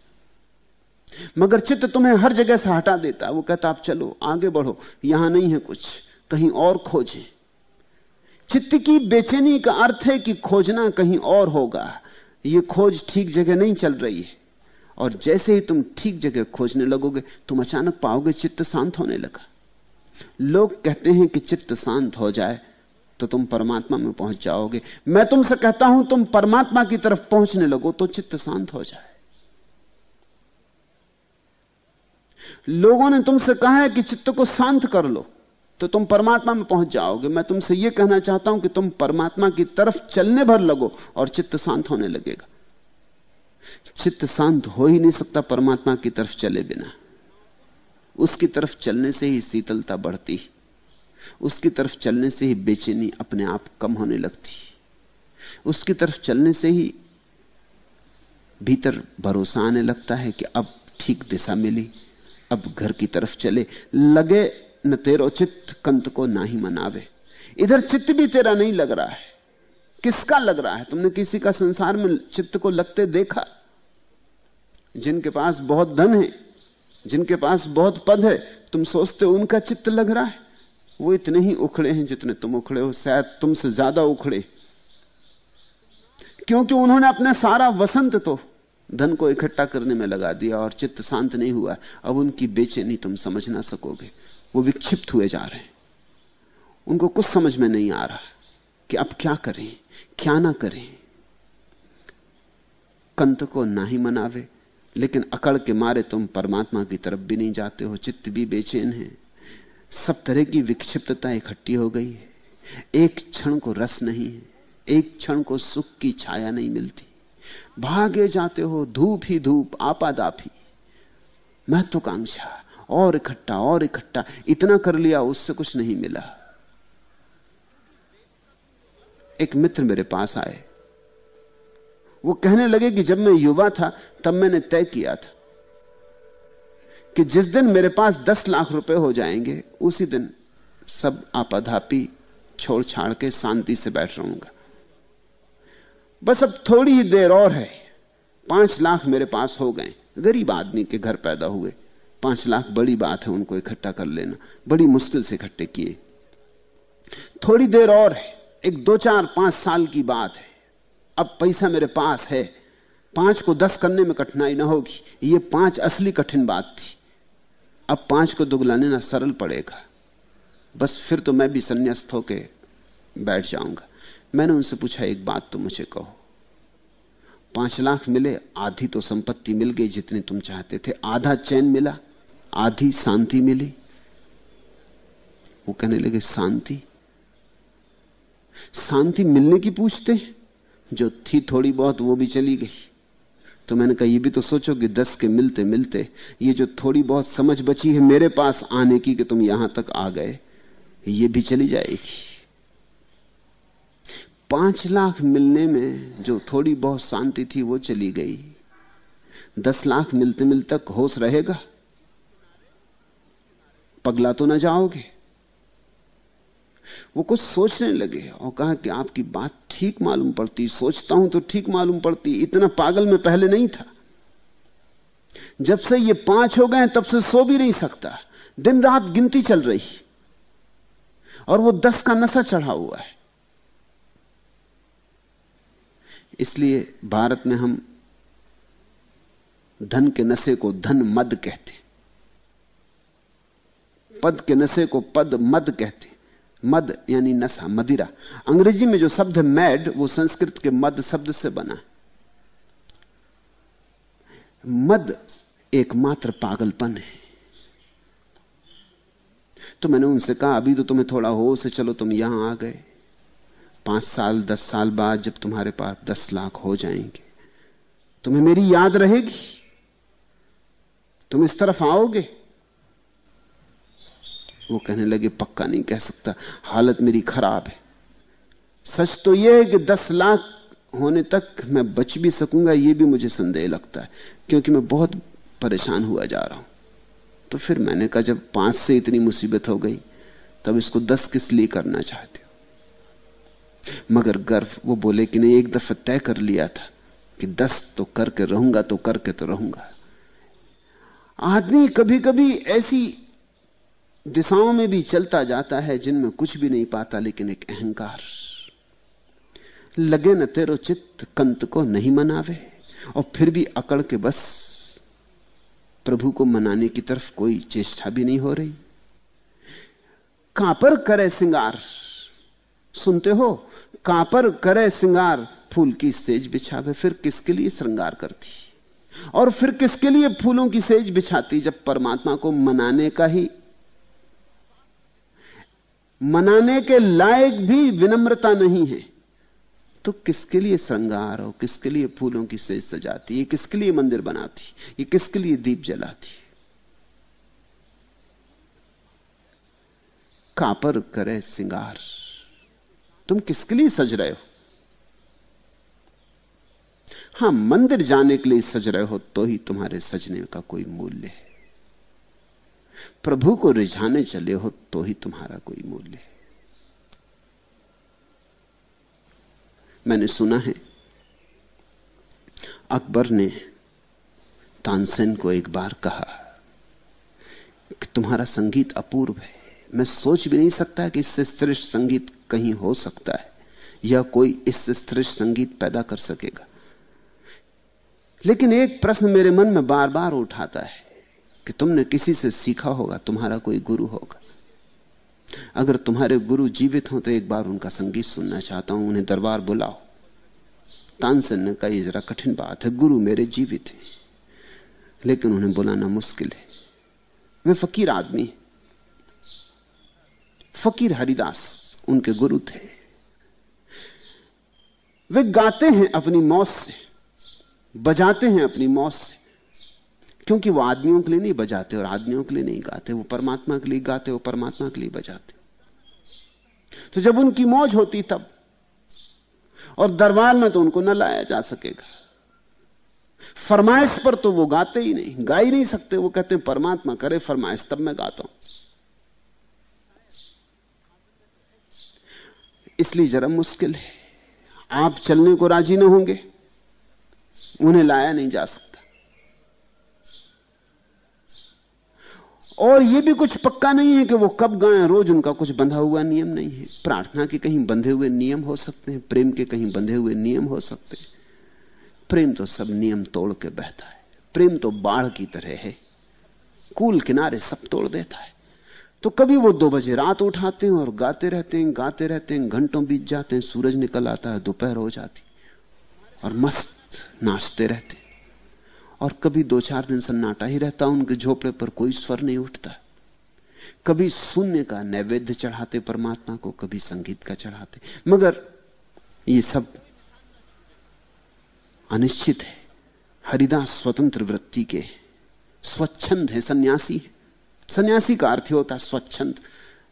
मगर चित्त तुम्हें हर जगह से हटा देता वो कहता, आप चलो, आगे बढ़ो, यहाँ नहीं है कुछ, कहीं और खोजें। चित्त की बेचैनी का अर्थ है कि खोजना कहीं और होगा। यह खोज ठीक जगह नहीं चल रही है। और जैसे ही तुम ठीक जगह खोजने लगोगे, तुम अचानक पाओगे चित्त शांत होने लगा। लोग कहते हैं कि चित्त शांत हो जाए तो तुम परमात्मा में पहुँच जाओगे। मैं तुमसे कहता हूँ, तुम परमात्मा की तरफ़ पहुँचने लगो तो चित्त शांत हो जाए। लोगों ने तुमसे कहा है कि चित्त को शांत कर लो तो तुम परमात्मा में पहुँच जाओगे। मैं तुमसे यह कहना चाहता हूँ कि तुम परमात्मा की तरफ़ चलने भर लगो और चित्त शांत होने लगेगा। चित्त शांत हो ही नहीं सकता परमात्मा की तरफ़ चले बिना। उसकी तरफ़ चलने से ही शीतलता बढ़ती, उसकी तरफ़ चलने से ही बेचैनी अपने आप कम होने लगती, उसकी तरफ़ चलने से ही भीतर भरोसा आने लगता है कि अब ठीक दिशा मिली। अब घर की तरफ़ चले। लगे न तेरो चित्त कंत को ना ही मनावे। इधर चित्त भी तेरा नहीं लग रहा है। किसका लग रहा है? तुमने किसी का संसार में चित्त को लगते देखा? जिनके पास बहुत धन है, जिनके पास बहुत पद है, तुम सोचते हो उनका चित्त लग रहा है। वो इतने ही उखड़े हैं जितने तुम उखड़े हो। शायद तुमसे ज़्यादा उखड़े। क्योंकि उन्होंने अपना सारा वसंत तो धन को इकट्ठा करने में लगा दिया और चित्त शांत नहीं हुआ। अब उनकी बेचैनी तुम समझ ना सकोगे। वो विक्षिप्त हुए जा रहे हैं। उनको कुछ समझ में नहीं आ रहा कि अब क्या करें, क्या ना करें। कंत को ना ही मनावे, लेकिन अकड़ के मारे तुम परमात्मा की तरफ़ भी नहीं जाते हो। चित्त भी बेचैन है। सब तरह की विक्षिप्तता इकट्ठी हो गई है। एक क्षण को रस नहीं है। एक क्षण को सुख की छाया नहीं मिलती। भागे जाते हो, धूप ही धूप आपादापी महत्वाकांक्षा, और इकट्ठा और इकट्ठा। इतना कर लिया, उससे कुछ नहीं मिला। एक मित्र मेरे पास आए। वो कहने लगे कि जब मैं युवा था, तब मैंने तय किया था कि जिस दिन मेरे पास दस लाख रुपए हो जाएँगे, उसी दिन सब आपाधापी छोड़ छाड़ के शांति से बैठ रहूँगा। बस अब थोड़ी ही देर और है। पाँच लाख मेरे पास हो गए। गरीब आदमी के घर पैदा हुए। पाँच लाख बड़ी बात है उनको इकट्ठा कर लेना। बड़ी मुश्किल से इकट्ठे किए। थोड़ी देर और है। एक दो चार पाँच साल की बात है। अब पैसा मेरे पास है। पाँच को दस करने में कठिनाई ना होगी। ये पाँच असली कठिन बात थी। अब पाँच को दुगलाने ना सरल पड़ेगा। बस फिर तो मैं भी संन्यास्त होके बैठ जाऊँगा। मैंने उनसे पूछा, एक बात तो मुझे कहो। पाँच लाख मिले, आधी तो संपत्ति मिल गई जितनी तुम चाहते थे। आधा चैन मिला, आधी शांति मिली। वो कहने लगे, शांति? शांति मिलने की पूछते जो थी थोड़ी बहुत, वो भी चली गई। तो मैंने कहा, ये भी तो सोचो कि दस के मिलते मिलते, ये जो थोड़ी बहुत समझ बची है मेरे पास आने की कि तुम यहाँ तक आ गए, ये भी चली जाएगी। पाँच लाख मिलने में जो थोड़ी बहुत शांति थी, वो चली गई। दस लाख मिलते मिलते तक होश रहेगा। पगला तो ना जाओगे। वो कुछ सोचने लगे और कहा कि आपकी बात ठीक मालूम पड़ती, सोचता हूँ तो ठीक मालूम पड़ती, इतना पागल में पहले नहीं था। जब से ये पाँच हो गए, तब से सो भी नहीं सकता। दिन रात गिनती चल रही। और वो दस का नशा चढ़ा हुआ है। इसलिए भारत में हम धन के नशे को धन मद कहते पद के नशे को पद मद कहते मद यानी नशा, मदिरा। अंग्रेज़ी में जो शब्द है मैड, वो संस्कृत के मद शब्द से बना है। मद एकमात्र पागलपन है। तो मैंने उनसे कहा, अभी तो तुम्हें थोड़ा हो से चलो तुम यहाँ आ गए। पाँच साल, दस साल बाद जब तुम्हारे पास दस लाख हो जाएँगे, तुम्हें मेरी याद रहेगी? तुम इस तरफ़ आओगे? वो कहने लगे, पक्का नहीं कह सकता, हालत मेरी खराब है। सच तो यह है कि दस लाख होने तक मैं बच भी सकूँगा यह भी मुझे संदेह लगता है, क्योंकि मैं बहुत परेशान हुआ जा रहा हूँ। तो फिर मैंने कहा, जब पाँच से इतनी मुसीबत हो गई, तब इसको दस किस लिए करना चाहते हो? मगर गर्व, वो बोले कि नहीं, एक दफ़ा तय कर लिया था कि दस तो करके रहूँगा तो करके तो रहूँगा। आदमी कभी कभी ऐसी दिशाओं में भी चलता जाता है जिनमें कुछ भी नहीं पाता, लेकिन एक अहंकार। लगे न तेरो चित्त कंत को नहीं मनावे, और फिर भी अकड़ के बस प्रभु को मनाने की तरफ़ कोई चेष्टा भी नहीं हो रही। कापर करे सिंगार। सुनते हो? कापर करे सिंगार फूल की सेज बिछावे, फिर किसके लिए श्रृंगार करती? और फिर किसके लिए फूलों की सेज बिछाती, जब परमात्मा को मनाने का ही? मनाने के लायक भी विनम्रता नहीं है। तो किसके लिए श्रृंगार और किसके लिए फूलों की सेज सजाती? ये किसके लिए मंदिर बनाती? ये किसके लिए दीप जलाती? कापर करे सिंगार तुम किसके लिए सज रहे हो? हाँ, मंदिर जाने के लिए सज रहे हो तो ही तुम्हारे सजने का कोई मूल्य है। प्रभु को रिझाने चले हो तो ही तुम्हारा कोई मूल्य है। मैंने सुना है, अकबर ने तानसेन को एक बार कहा कि तुम्हारा संगीत अपूर्व है। मैं सोच भी नहीं सकता कि इससे श्रेष्ठ संगीत कहीं हो सकता है, या कोई इससे श्रेष्ठ संगीत पैदा कर सकेगा। लेकिन एक प्रश्न मेरे मन में बार बार उठाता है कि तुमने किसी से सीखा होगा, तुम्हारा कोई गुरु होगा। अगर तुम्हारे गुरु जीवित हो तो एक बार उनका संगीत सुनना चाहता हूँ, उन्हें दरबार बुलाओ। तानसेन ने कहा जरा कठिन बात है, गुरु मेरे जीवित हैं। लेकिन उन्हें बुलाना मुश्किल है। वे फकीर आदमी फकीर हरिदास उनके गुरु थे। वे गाते हैं अपनी मौत से, बजाते हैं अपनी मौत से, क्योंकि वो आदमियों के लिए नहीं बजाते और आदमियों के लिए नहीं गाते, वो परमात्मा के लिए गाते, वो परमात्मा के लिए बजाते। तो जब उनकी मौज होती तब, और दरबार में तो उनको न लाया जा सकेगा। फरमाइश पर तो वो गाते ही नहीं, गा ही नहीं सकते, वो कहते हैं, परमात्मा करे फरमाइश, तब मैं गाता हूँ। इसलिए जरा मुश्किल है। आप चलने को राज़ी न होंगे, उन्हें लाया नहीं जा सकता। और यह भी कुछ पक्का नहीं है कि वो कब गाएँ रोज उनका कुछ बंधा हुआ नियम नहीं है। प्रार्थना के कहीं बंधे हुए नियम हो सकते हैं, प्रेम के कहीं बंधे हुए नियम हो सकते हैं। प्रेम तो सब नियम तोड़ के बहता है। प्रेम तो बाढ़ की तरह है। कूल किनारे सब तोड़ देता है। तो कभी वो दो बजे रात उठाते हैं और गाते रहते हैं, गाते रहते हैं, घंटों बीत जाते हैं, सूरज निकल आता है, दोपहर हो जाती और मस्त नाचते रहते और कभी दो चार दिन सन्नाटा ही रहता उनके झोपड़े पर कोई स्वर नहीं उठता। कभी शून्य का नैवेद्य चढ़ाते परमात्मा को, कभी संगीत का चढ़ाते मगर ये सब अनिश्चित है। हरिदास स्वतंत्र वृत्ति के स्वच्छंद है, सन्यासी है। सन्यासी का अर्थ होता है स्वच्छंद,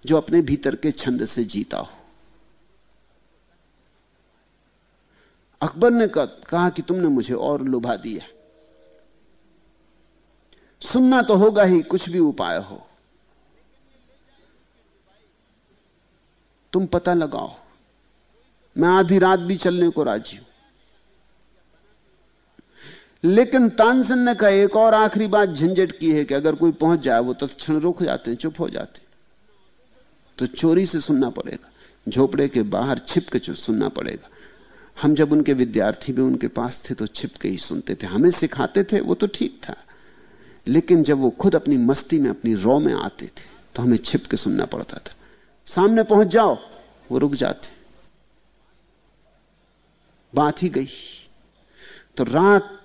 जो अपने भीतर के छंद से जीता हो। अकबर ने कहा कि तुमने मुझे और लुभा दिया। सुनना तो होगा ही, कुछ भी उपाय हो। तुम पता लगाओ, मैं आधी रात भी चलने को राज़ी हूँ। लेकिन तानसेन ने कहा, एक और आखिरी बात झंझट की है कि अगर कोई पहुँच जाए, वो तत्क्षण रुक जाते हैं, चुप हो जाते तो चोरी से सुनना पड़ेगा, झोपड़े के बाहर छिप के सुनना पड़ेगा। हम जब उनके विद्यार्थी भी उनके पास थे तो छिप के ही सुनते थे। हमें सिखाते थे, वो तो ठीक था। लेकिन जब वो खुद अपनी मस्ती में, अपनी रौ में आते थे तो हमें छिप के सुनना पड़ता था। सामने पहुँच जाओ, वो रुक जाते बात ही गई। तो रात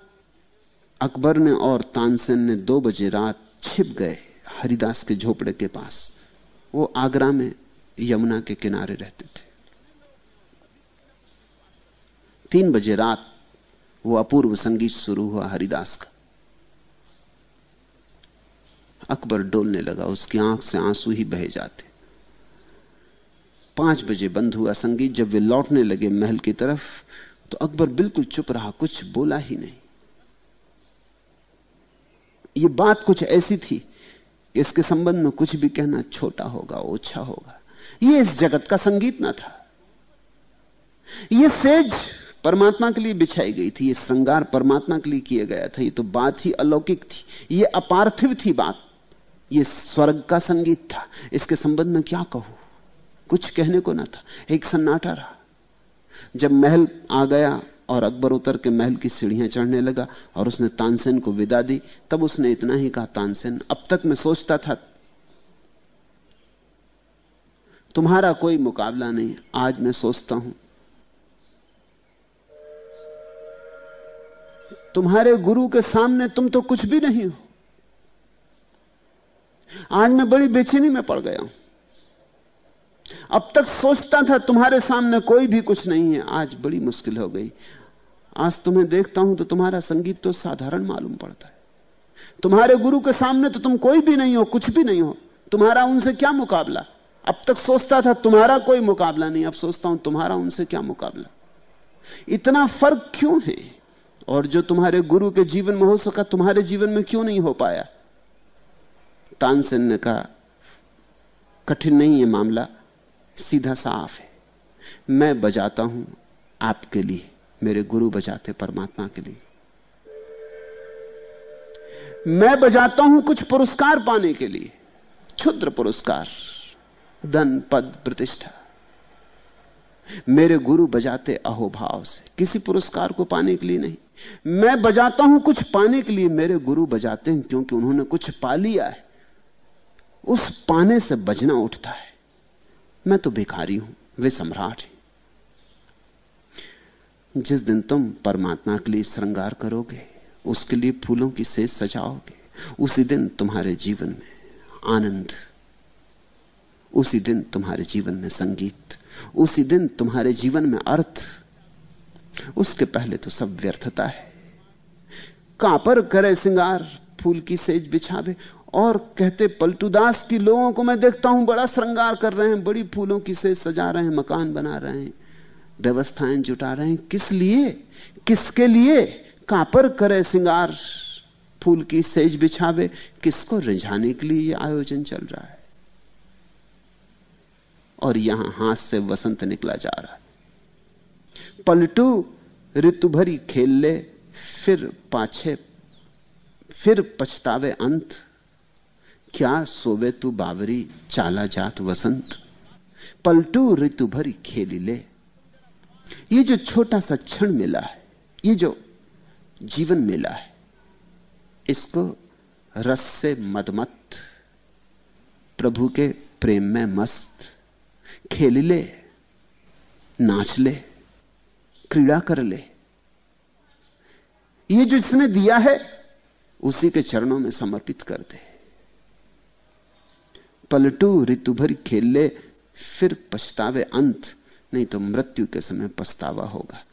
अकबर ने और तानसेन ने दो बजे रात छिप गए हरिदास के झोपड़े के पास। वो आगरा में यमुना के किनारे रहते थे। तीन बजे रात वो अपूर्व संगीत शुरू हुआ हरिदास का। अकबर डोलने लगा, उसकी आँख से आँसू ही बहे जाते। पाँच बजे बंद हुआ संगीत। जब वे लौटने लगे महल की तरफ़ तो अकबर बिल्कुल चुप रहा, कुछ बोला ही नहीं। ये बात कुछ ऐसी थी कि इसके संबंध में कुछ भी कहना छोटा होगा, ओछा होगा। ये इस जगत का संगीत ना था। ये सेज परमात्मा के लिए बिछाई गई थी, ये श्रृंगार परमात्मा के लिए किया गया था, ये तो बात ही अलौकिक थी, ये अपार्थिव थी बात, ये स्वर्ग का संगीत था। इसके संबंध में क्या कहूँ? कुछ कहने को ना था, एक सन्नाटा रहा। जब महल आ गया और अकबर उतर के महल की सीढ़ियाँ चढ़ने लगा और उसने तानसेन को विदा दी। तब उसने इतना ही कहा, तानसेन, अब तक मैं सोचता था, तुम्हारा कोई मुकाबला नहीं, आज मैं सोचता हूँ। तुम्हारे गुरु के सामने तुम तो कुछ भी नहीं हो। आज मैं बड़ी बेचैनी में पड़ गया हूँ। अब तक सोचता था, तुम्हारे सामने कोई भी कुछ नहीं है। आज बड़ी मुश्किल हो गई। आज तुम्हें देखता हूँ तो तुम्हारा संगीत तो साधारण मालूम पड़ता है। तुम्हारे गुरु के सामने तो तुम कोई भी नहीं हो, कुछ भी नहीं हो। तुम्हारा उनसे क्या मुकाबला? अब तक सोचता था, तुम्हारा कोई मुकाबला नहीं। अब सोचता हूँ, तुम्हारा उनसे क्या मुकाबला? इतना फ़र्क क्यों है? और जो तुम्हारे गुरु के जीवन में हो सका, तुम्हारे जीवन में क्यों नहीं हो पाया? तानसेन ने कहा, कठिन नहीं है मामला। सीधा साफ़ है। मैं बजाता हूँ आपके लिए, मेरे गुरु बजाते परमात्मा के लिए। मैं बजाता हूँ कुछ पुरस्कार पाने के लिए, क्षुद्र पुरस्कार, धन, पद, प्रतिष्ठा। मेरे गुरु बजाते अहोभाव से, किसी पुरस्कार को पाने के लिए नहीं। मैं बजाता हूँ कुछ पाने के लिए, मेरे गुरु बजाते हैं क्योंकि उन्होंने कुछ पा लिया है। उस पाने से बजना उठता है। मैं तो भिखारी हूँ, वे सम्राट हैं। जिस दिन तुम परमात्मा के लिए श्रृंगार करोगे, उसके लिए फूलों की सेज सजाओगे, उसी दिन तुम्हारे जीवन में आनंद, उसी दिन तुम्हारे जीवन में संगीत, उसी दिन तुम्हारे जीवन में अर्थ, उसके पहले तो सब व्यर्थता है। कापर करे सिंगार फूल की सेज बिछावे और कहते, पलटूदास की लोगों को मैं देखता हूँ, बड़ा श्रृंगार कर रहे हैं, बड़ी फूलों की सेज सजा रहे हैं, मकान बना रहे हैं, व्यवस्थाएँ जुटा रहे हैं। किस लिए? किसके लिए? कापर करे सिंगार, फूल की सेज बिछावे, किसको रिझाने के लिए यह आयोजन चल रहा है? और यहाँ हाथ से वसंत निकला जा रहा है। पलटू ऋतु भरी खेल ले, फिर पाछे, फिर पछतावे अंत क्या सोवे तू बावरी, चाला जात वसंत? पलटू ऋतु भरी खेली ले। ये जो छोटा सा क्षण मिला है, ये जो जीवन मिला है, इसको रस से मदमत प्रभु के प्रेम में मस्त, खेल ले, नाच ले, क्रीड़ा कर ले। ये जो इसने दिया है, उसी के चरणों में समर्पित कर दे। पलटू, ऋतु भर खेल ले फिर पछतावे अंत। नहीं तो मृत्यु के समय पछतावा होगा।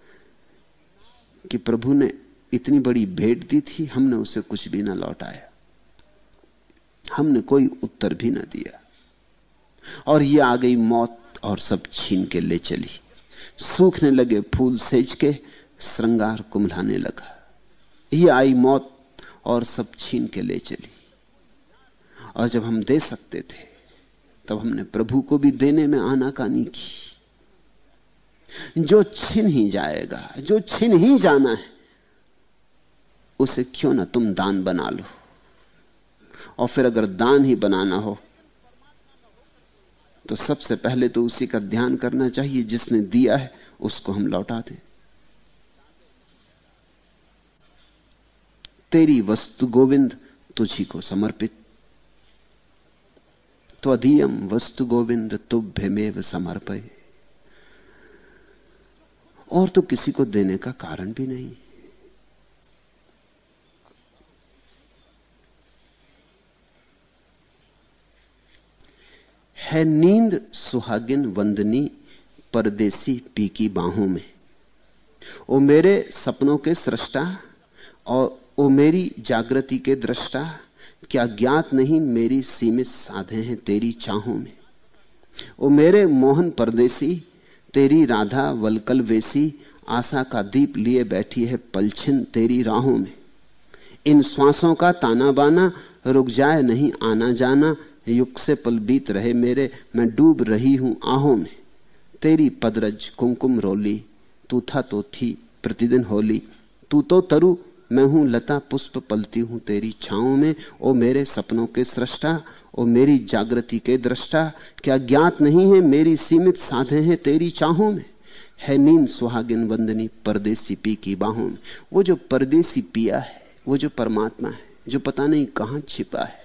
कि प्रभु ने इतनी बड़ी भेंट दी थी, हमने उसे कुछ भी ना लौटाया। हमने कोई उत्तर भी ना दिया। और ये आ गई मौत और सब छीन के ले चली। सूखने लगे फूल सेज के, श्रृंगार कुमलाने लगा। ये आई मौत और सब छीन के ले चली। और जब हम दे सकते थे तब हमने प्रभु को भी देने में आनाकानी की। जो छिन ही जाएगा, जो छिन ही जाना है, उसे क्यों ना तुम दान बना लो? और फिर अगर दान ही बनाना हो तो सबसे पहले तो उसी का ध्यान करना चाहिए, जिसने दिया है, उसको हम लौटा दें। तेरी वस्तु गोविंद, तुझी को समर्पित। तो अधियम वस्तु गोविंद तुभ्यमेव समर्पय। और तो किसी को देने का कारण भी नहीं। है नींद सुहागिन वंदनी परदेसी पी की बाहों में। ओ मेरे सपनों के सृष्टा और ओ मेरी जागृति के दृष्टा। क्या ज्ञात नहीं मेरी सीमित साधे हैं तेरी चाहों में? ओ मेरे मोहन परदेसी, तेरी राधा वलकल वेसी, आशा का दीप लिए बैठी है पलछिन तेरी राहों में। इन श्वासों का ताना बाना, रुक जाए नहीं आना जाना, युग से पल बीत रहे मेरे, मैं डूब रही हूँ आहों में। तेरी पदरज कुमकुम रोली, तू था तो थी प्रतिदिन होली, तू तो तरु मैं हूँ लता, पुष्प पलती हूँ तेरी छाओं में, ओ मेरे सपनों के सृष्टा, ओ मेरी जागृति के दृष्टा, क्या ज्ञात नहीं है मेरी सीमित साधे हैं तेरी चाहों में? है नींद सुहागिन वंदनी परदेसी पी की बाहों में। वो जो परदेसी पिया है, वो जो परमात्मा है, जो पता नहीं कहाँ छिपा है,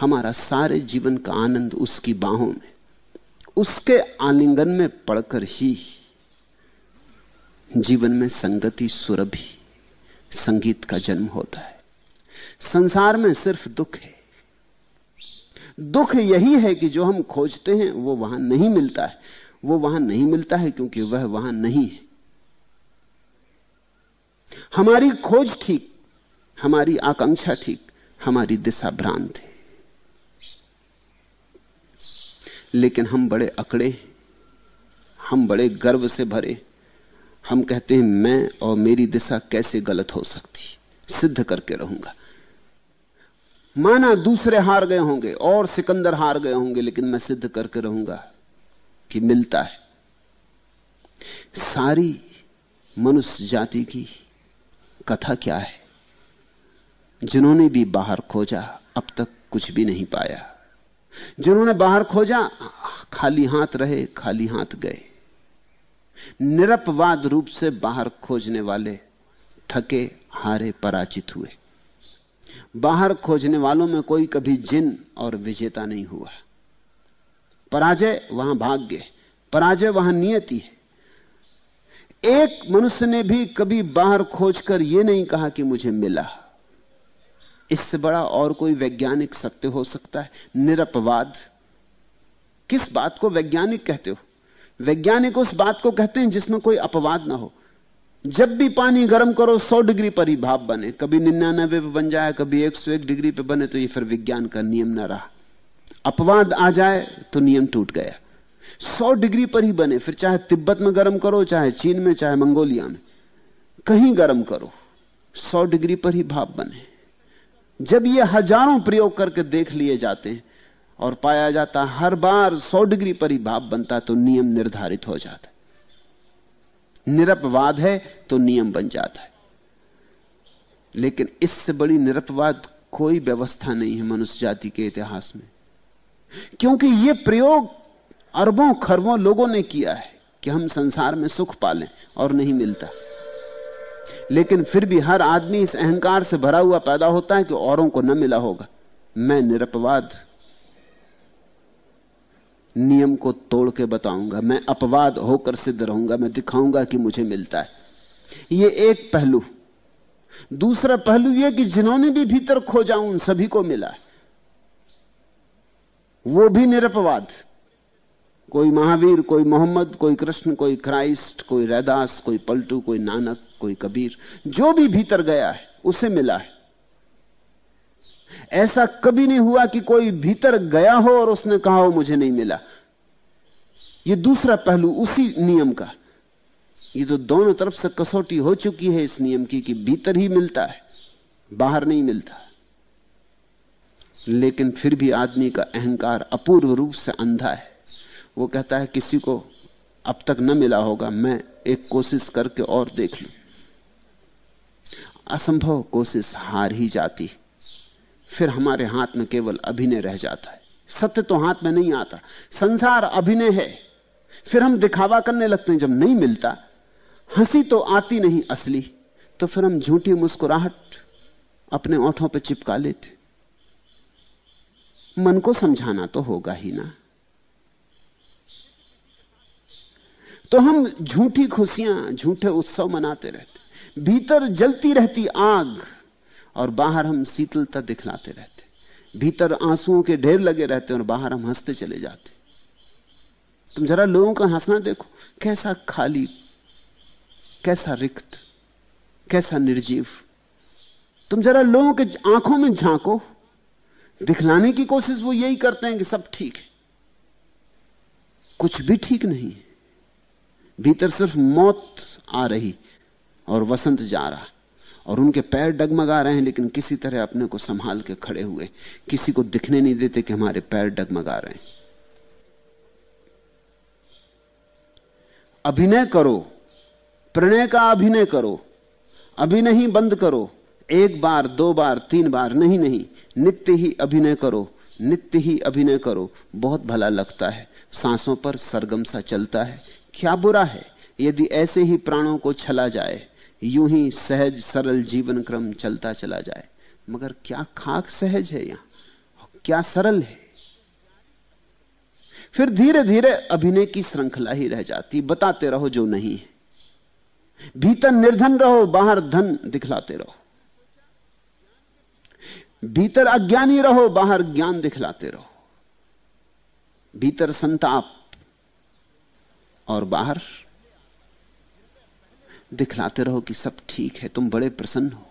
हमारा सारे जीवन का आनंद उसकी बाहों में। उसके आलिंगन में पड़कर ही जीवन में संगति सुरभि। संगीत का जन्म होता है। संसार में सिर्फ़ दुख है। दुख यही है कि जो हम खोजते हैं, वो वहाँ नहीं मिलता है। वो वहाँ नहीं मिलता है क्योंकि वह वहाँ नहीं है। हमारी खोज ठीक, हमारी आकांक्षा ठीक, हमारी दिशा भ्रांत है। लेकिन हम बड़े अकड़े हम बड़े गर्व से भरे हम कहते हैं, मैं और मेरी दिशा कैसे गलत हो सकती? सिद्ध करके रहूँगा। माना दूसरे हार गए होंगे, और सिकंदर हार गए होंगे, लेकिन मैं सिद्ध करके रहूँगा कि मिलता है। सारी मनुष्य जाति की कथा क्या है? जिन्होंने भी बाहर खोजा, अब तक कुछ भी नहीं पाया। जिन्होंने बाहर खोजा, खाली हाथ रहे, खाली हाथ गए। निरपवाद रूप से बाहर खोजने वाले थके, हारे, पराजित हुए। बाहर खोजने वालों में कोई कभी जिन और विजेता नहीं हुआ। पराजय वहाँ भाग्य पराजय वहाँ नियति है। एक मनुष्य ने भी कभी बाहर खोजकर यह नहीं कहा कि मुझे मिला। इससे बड़ा और कोई वैज्ञानिक सत्य हो सकता है? निरपवाद। किस बात को वैज्ञानिक कहते हो? वैज्ञानिक उस बात को कहते हैं जिसमें कोई अपवाद ना हो। जब भी पानी गर्म करो 100 डिग्री पर ही भाप बने। कभी निन्यानबे पे बन जाए, कभी 101 डिग्री पे बने तो ये फिर विज्ञान का नियम ना रहा। अपवाद आ जाए तो नियम टूट गया। 100 डिग्री पर ही बने, फिर चाहे तिब्बत में गर्म करो, चाहे चीन में, चाहे मंगोलिया में, कहीं गर्म करो 100 डिग्री पर ही भाप बने। जब ये हज़ारों प्रयोग करके देख लिए जाते हैं और पाया जाता हर बार 100 डिग्री पर ही भाप बनता तो नियम निर्धारित हो जाता निरपवाद है तो नियम बन जाता है। लेकिन इससे बड़ी निरपवाद कोई व्यवस्था नहीं है मनुष्य जाति के इतिहास में। क्योंकि यह प्रयोग अरबों, खरबों लोगों ने किया है कि हम संसार में सुख पालें और नहीं मिलता। लेकिन फिर भी हर आदमी इस अहंकार से भरा हुआ पैदा होता है कि औरों को न मिला होगा। मैं निरपवाद नियम को तोड़ के बताऊँगा। मैं अपवाद होकर सिद्ध रहूँगा। मैं दिखाऊँगा कि मुझे मिलता है। यह एक पहलू। दूसरा पहलू यह कि जिन्होंने भी भीतर खोजा, उन सभी को मिला वो भी निरपवाद। कोई महावीर, कोई मोहम्मद, कोई कृष्ण, कोई क्राइस्ट, कोई रैदास, कोई पलटू, कोई नानक, कोई कबीर, जो भी भीतर गया है, उसे मिला है। ऐसा कभी नहीं हुआ कि कोई भीतर गया हो और उसने कहा हो मुझे नहीं मिला। यह दूसरा पहलू उसी नियम का। ये तो दोनों तरफ़ से कसौटी हो चुकी है इस नियम की कि भीतर ही मिलता है, बाहर नहीं मिलता। लेकिन फिर भी आदमी का अहंकार अपूर्व रूप से अंधा है। वो कहता है, किसी को अब तक न मिला होगा, मैं एक कोशिश करके और देख लूँ। असंभव कोशिश हार ही जाती फिर हमारे हाथ में केवल अभिनय रह जाता है। सत्य तो हाथ में नहीं आता, संसार अभिनय है। फिर हम दिखावा करने लगते हैं, जब नहीं मिलता, हँसी तो आती नहीं असली तो फिर हम झूठी मुस्कुराहट अपने ओठों पर चिपका लेते मन को समझाना तो होगा ही ना। तो हम झूठी खुशियाँ, झूठे उत्सव मनाते रहते भीतर जलती रहती आग और बाहर हम शीतलता दिखलाते रहते। भीतर आंसुओं के ढेर लगे रहते और बाहर हम हँसते चले जाते तुम जरा लोगों का हंसना देखो, कैसा खाली, कैसा रिक्त, कैसा निर्जीव। तुम जरा लोगों के आँखों में झांको। दिखलाने की कोशिश वो यही करते हैं कि सब ठीक है। कुछ भी ठीक नहीं है। भीतर सिर्फ़ मौत आ रही और वसंत जा रहा और उनके पैर डगमगा रहे हैं, लेकिन किसी तरह अपने को संभाल के खड़े हुए। किसी को दिखने नहीं देते कि हमारे पैर डगमगा रहे हैं। अभिनय करो। प्रणय का अभिनय करो। अभिनय ही बंद करो। एक बार, दो बार, तीन बार, नहीं नहीं। नित्य ही अभिनय करो। नित्य ही अभिनय करो। बहुत भला लगता है। सांसों पर सरगम सा चलता है। क्या बुरा है? यदि ऐसे ही प्राणों को छला जाए यूँ ही सहज सरल जीवन क्रम चलता चला जाए। मगर क्या खाक सहज है यहाँ? क्या सरल है? फिर धीरे धीरे अभिनय की श्रृंखला ही रह जाती। बताते रहो जो नहीं है। भीतर निर्धन रहो, बाहर धन दिखलाते रहो। भीतर अज्ञानी रहो, बाहर ज्ञान दिखलाते रहो। भीतर संताप और बाहर दिखलाते रहो कि सब ठीक है, तुम बड़े प्रसन्न हो।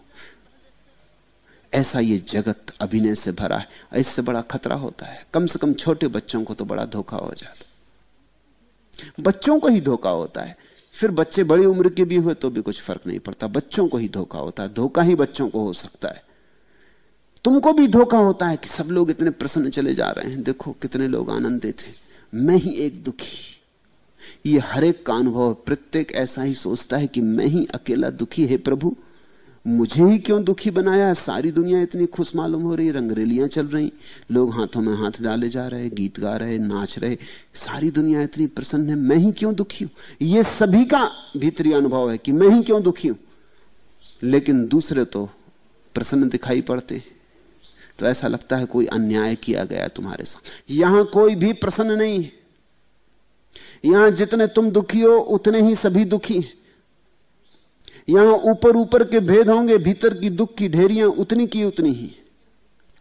ऐसा ये जगत अभिनय से भरा है इससे बड़ा खतरा होता है। कम से कम छोटे बच्चों को तो बड़ा धोखा हो जाता बच्चों को ही धोखा होता है। फिर बच्चे बड़ी उम्र के भी हुए तो भी कुछ फ़र्क नहीं पड़ता। बच्चों को ही धोखा होता है। धोखा ही बच्चों को हो सकता है। तुमको भी धोखा होता है कि सब लोग इतने प्रसन्न चले जा रहे हैं। देखो कितने लोग आनंदित हैं। मैं ही एक दुखी। ये हर एक का अनुभव प्रत्येक ऐसा ही सोचता है कि मैं ही अकेला दुखी, है प्रभु, मुझे ही क्यों दुखी बनाया? है सारी दुनिया इतनी खुश मालूम हो रही रंगरेलियाँ चल रही। लोग हाथों में हाथ डाले जा रहे गीत गा रहे नाच रहे सारी दुनिया इतनी प्रसन्न है, मैं ही क्यों दुखी हूँ? ये सभी का भीतरी अनुभव है कि मैं ही क्यों दुखी हूँ। लेकिन दूसरे तो प्रसन्न दिखाई पड़ते तो ऐसा लगता है कोई अन्याय किया गया तुम्हारे साथ। यहाँ कोई भी प्रसन्न नहीं है। यहाँ जितने तुम दुखी हो, उतने ही सभी दुखी हैं। यहाँ ऊपर ऊपर के भेद होंगे, भीतर की दुख की ढेरियाँ उतनी की उतनी ही।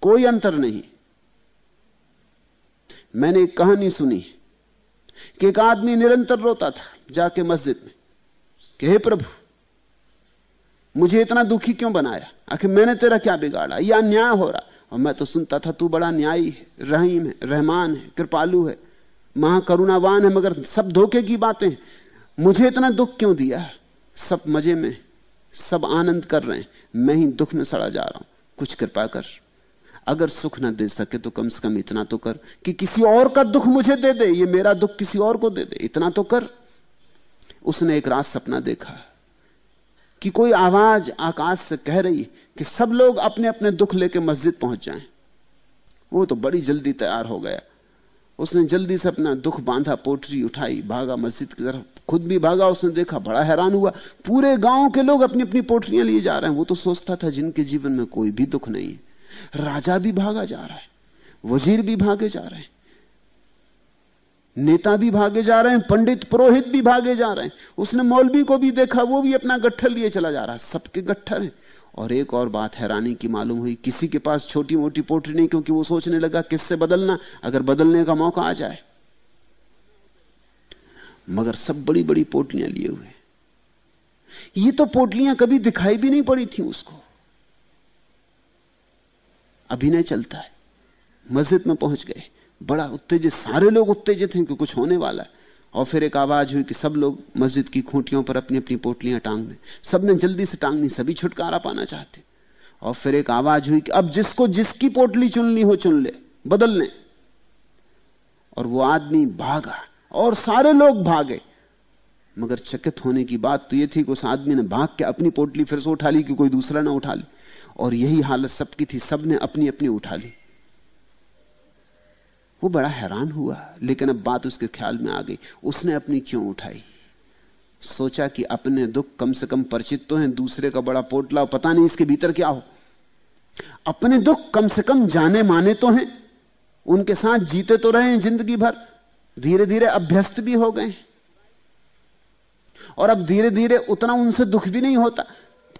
कोई अंतर नहीं। मैंने एक कहानी सुनी। कि एक आदमी निरंतर रोता था जाके मस्जिद में। कि, हे प्रभु, मुझे इतना दुखी क्यों बनाया? आखिर मैंने तेरा क्या बिगाड़ा? यह अन्याय हो रहा। और मैं तो सुनता था, तू बड़ा न्यायी है, रहीम है, रहमान है, कृपालु है। महाकरुणावान है, मगर सब धोखे की बातें। मुझे इतना दुख क्यों दिया? सब मज़े में, सब आनंद कर रहे हैं। मैं ही दुख में सड़ा जा रहा हूँ। कुछ कृपा कर। अगर सुख ना दे सके तो कम से कम इतना तो कर कि किसी और का दुख मुझे दे दे। ये मेरा दुख किसी और को दे दे। इतना तो कर। उसने एक रात सपना देखा कि कोई आवाज़ आकाश से कह रही कि सब लोग अपने अपने दुख लेके मस्जिद पहुँच जाएँ। वो तो बड़ी जल्दी तैयार हो गया। उसने जल्दी से अपना दुख बांधा, पोटरी उठाई, भागा मस्जिद की तरफ़। खुद भी भागा, उसने देखा बड़ा हैरान हुआ। पूरे गाँव के लोग अपनी अपनी पोटरियाँ लिए जा रहे हैं। वो तो सोचता था जिनके जीवन में कोई भी दुख नहीं है। राजा भी भागा जा रहा है, वज़ीर भी भागे जा रहे हैं। नेता भी भागे जा रहे हैं, पंडित पुरोहित भी भागे जा रहे हैं। उसने मौलवी को भी देखा, वो भी अपना गट्ठर लिए चला जा रहा है। सबके गट्ठर है। और एक और बात हैरानी की मालूम हुई, किसी के पास छोटी मोटी पोटली नहीं, क्योंकि वो सोचने लगा, किससे बदलना? अगर बदलने का मौका आ जाए। मगर सब बड़ी बड़ी पोटलियाँ लिए हुए ये तो पोटलियाँ कभी दिखाई भी नहीं पड़ी थी उसको। अभिनय चलता है। मस्जिद में पहुँच गए। बड़ा उत्तेजित, सारे लोग उत्तेजित हैं कि कुछ होने वाला है। और फिर एक आवाज़ हुई कि सब लोग मस्जिद की खूंटियों पर अपनी अपनी पोटलियाँ टांग दें। सबने जल्दी से टांगनी, सभी छुटकारा पाना चाहते। और फिर एक आवाज़ हुई कि अब जिसको जिसकी पोटली चुननी हो चुन ले, बदल ले। और वो आदमी भागा, और सारे लोग भागे। मगर चकित होने की बात तो यह थी कि उस आदमी ने भाग के अपनी पोटली फिर से उठा ली कि कोई दूसरा ना उठा ली। और यही हालत सबकी थी, सबने अपनी अपनी उठा ली। वो बड़ा हैरान हुआ, लेकिन अब बात उसके ख्याल में आ गई। उसने अपनी क्यों उठाई? सोचा कि अपने दुख कम से कम परिचित तो हैं, दूसरे का बड़ा पोटला, पता नहीं इसके भीतर क्या हो। अपने दुख कम से कम जाने माने तो हैं, उनके साथ जीते तो रहे हैं ज़िंदगी भर धीरे धीरे अभ्यस्त भी हो गए और अब धीरे धीरे उतना उनसे दुख भी नहीं होता।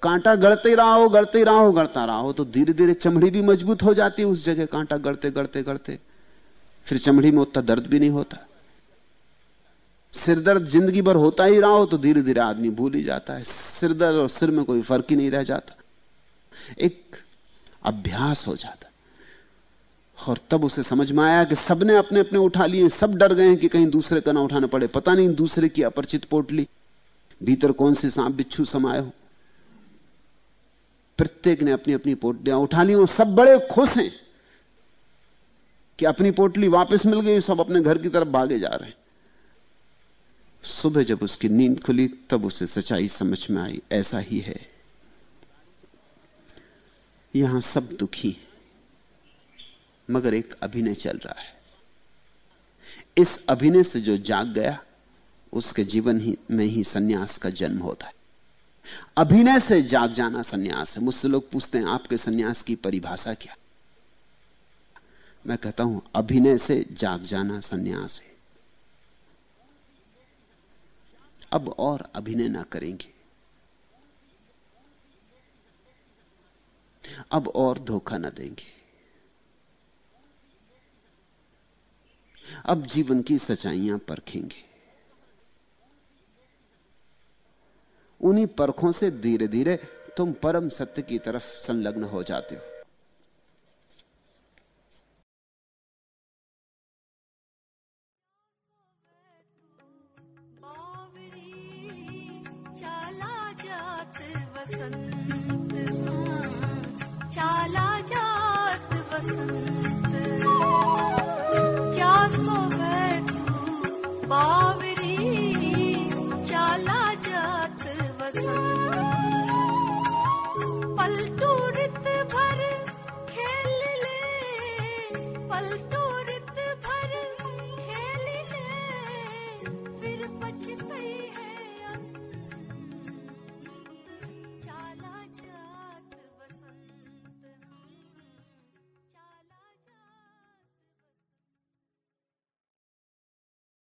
कांटा गड़ते ही रहा हो गड़ते ही रहा हो गड़ता रहा हो तो धीरे धीरे चमड़ी भी मज़बूत हो जाती है उस जगह। कांटा गड़ते गड़ते गड़ते फिर चमड़ी में उतना दर्द भी नहीं होता। सिर दर्द ज़िंदगी भर होता ही रहा हो तो धीरे धीरे आदमी भूल ही जाता है। सिर दर्द और सिर में कोई फ़र्क ही नहीं रह जाता। एक अभ्यास हो जाता। और तब उसे समझ में आया कि सबने अपने अपने उठा लिए, सब डर गए कि कहीं दूसरे का ना उठाना पड़े। पता नहीं दूसरे की अपरिचित पोटली भीतर कौन से सांप बिच्छू समाये हो। प्रत्येक ने अपनी अपनी पोटलियाँ उठा ली और सब बड़े खुश हैं। कि अपनी पोटली वापस मिल गई, सब अपने घर की तरफ़ भागे जा रहे हैं। सुबह जब उसकी नींद खुली, तब उसे सच्चाई समझ में आई, ऐसा ही है। यहाँ सब दुखी है, मगर एक अभिनय चल रहा है। इस अभिनय से जो जाग गया, उसके जीवन ही में ही सन्यास का जन्म होता है। अभिनय से जाग जाना सन्यास है। मुझसे लोग पूछते हैं, आपके सन्यास की परिभाषा क्या? मैं कहता हूँ, अभिनय से जाग जाना सन्यास है। अब और अभिनय ना करेंगे। अब और धोखा ना देंगे। अब जीवन की सच्चाइयाँ परखेंगे। उन्हीं परखों से धीरे धीरे तुम परम सत्य की तरफ़ संलग्न हो जाते हो। जात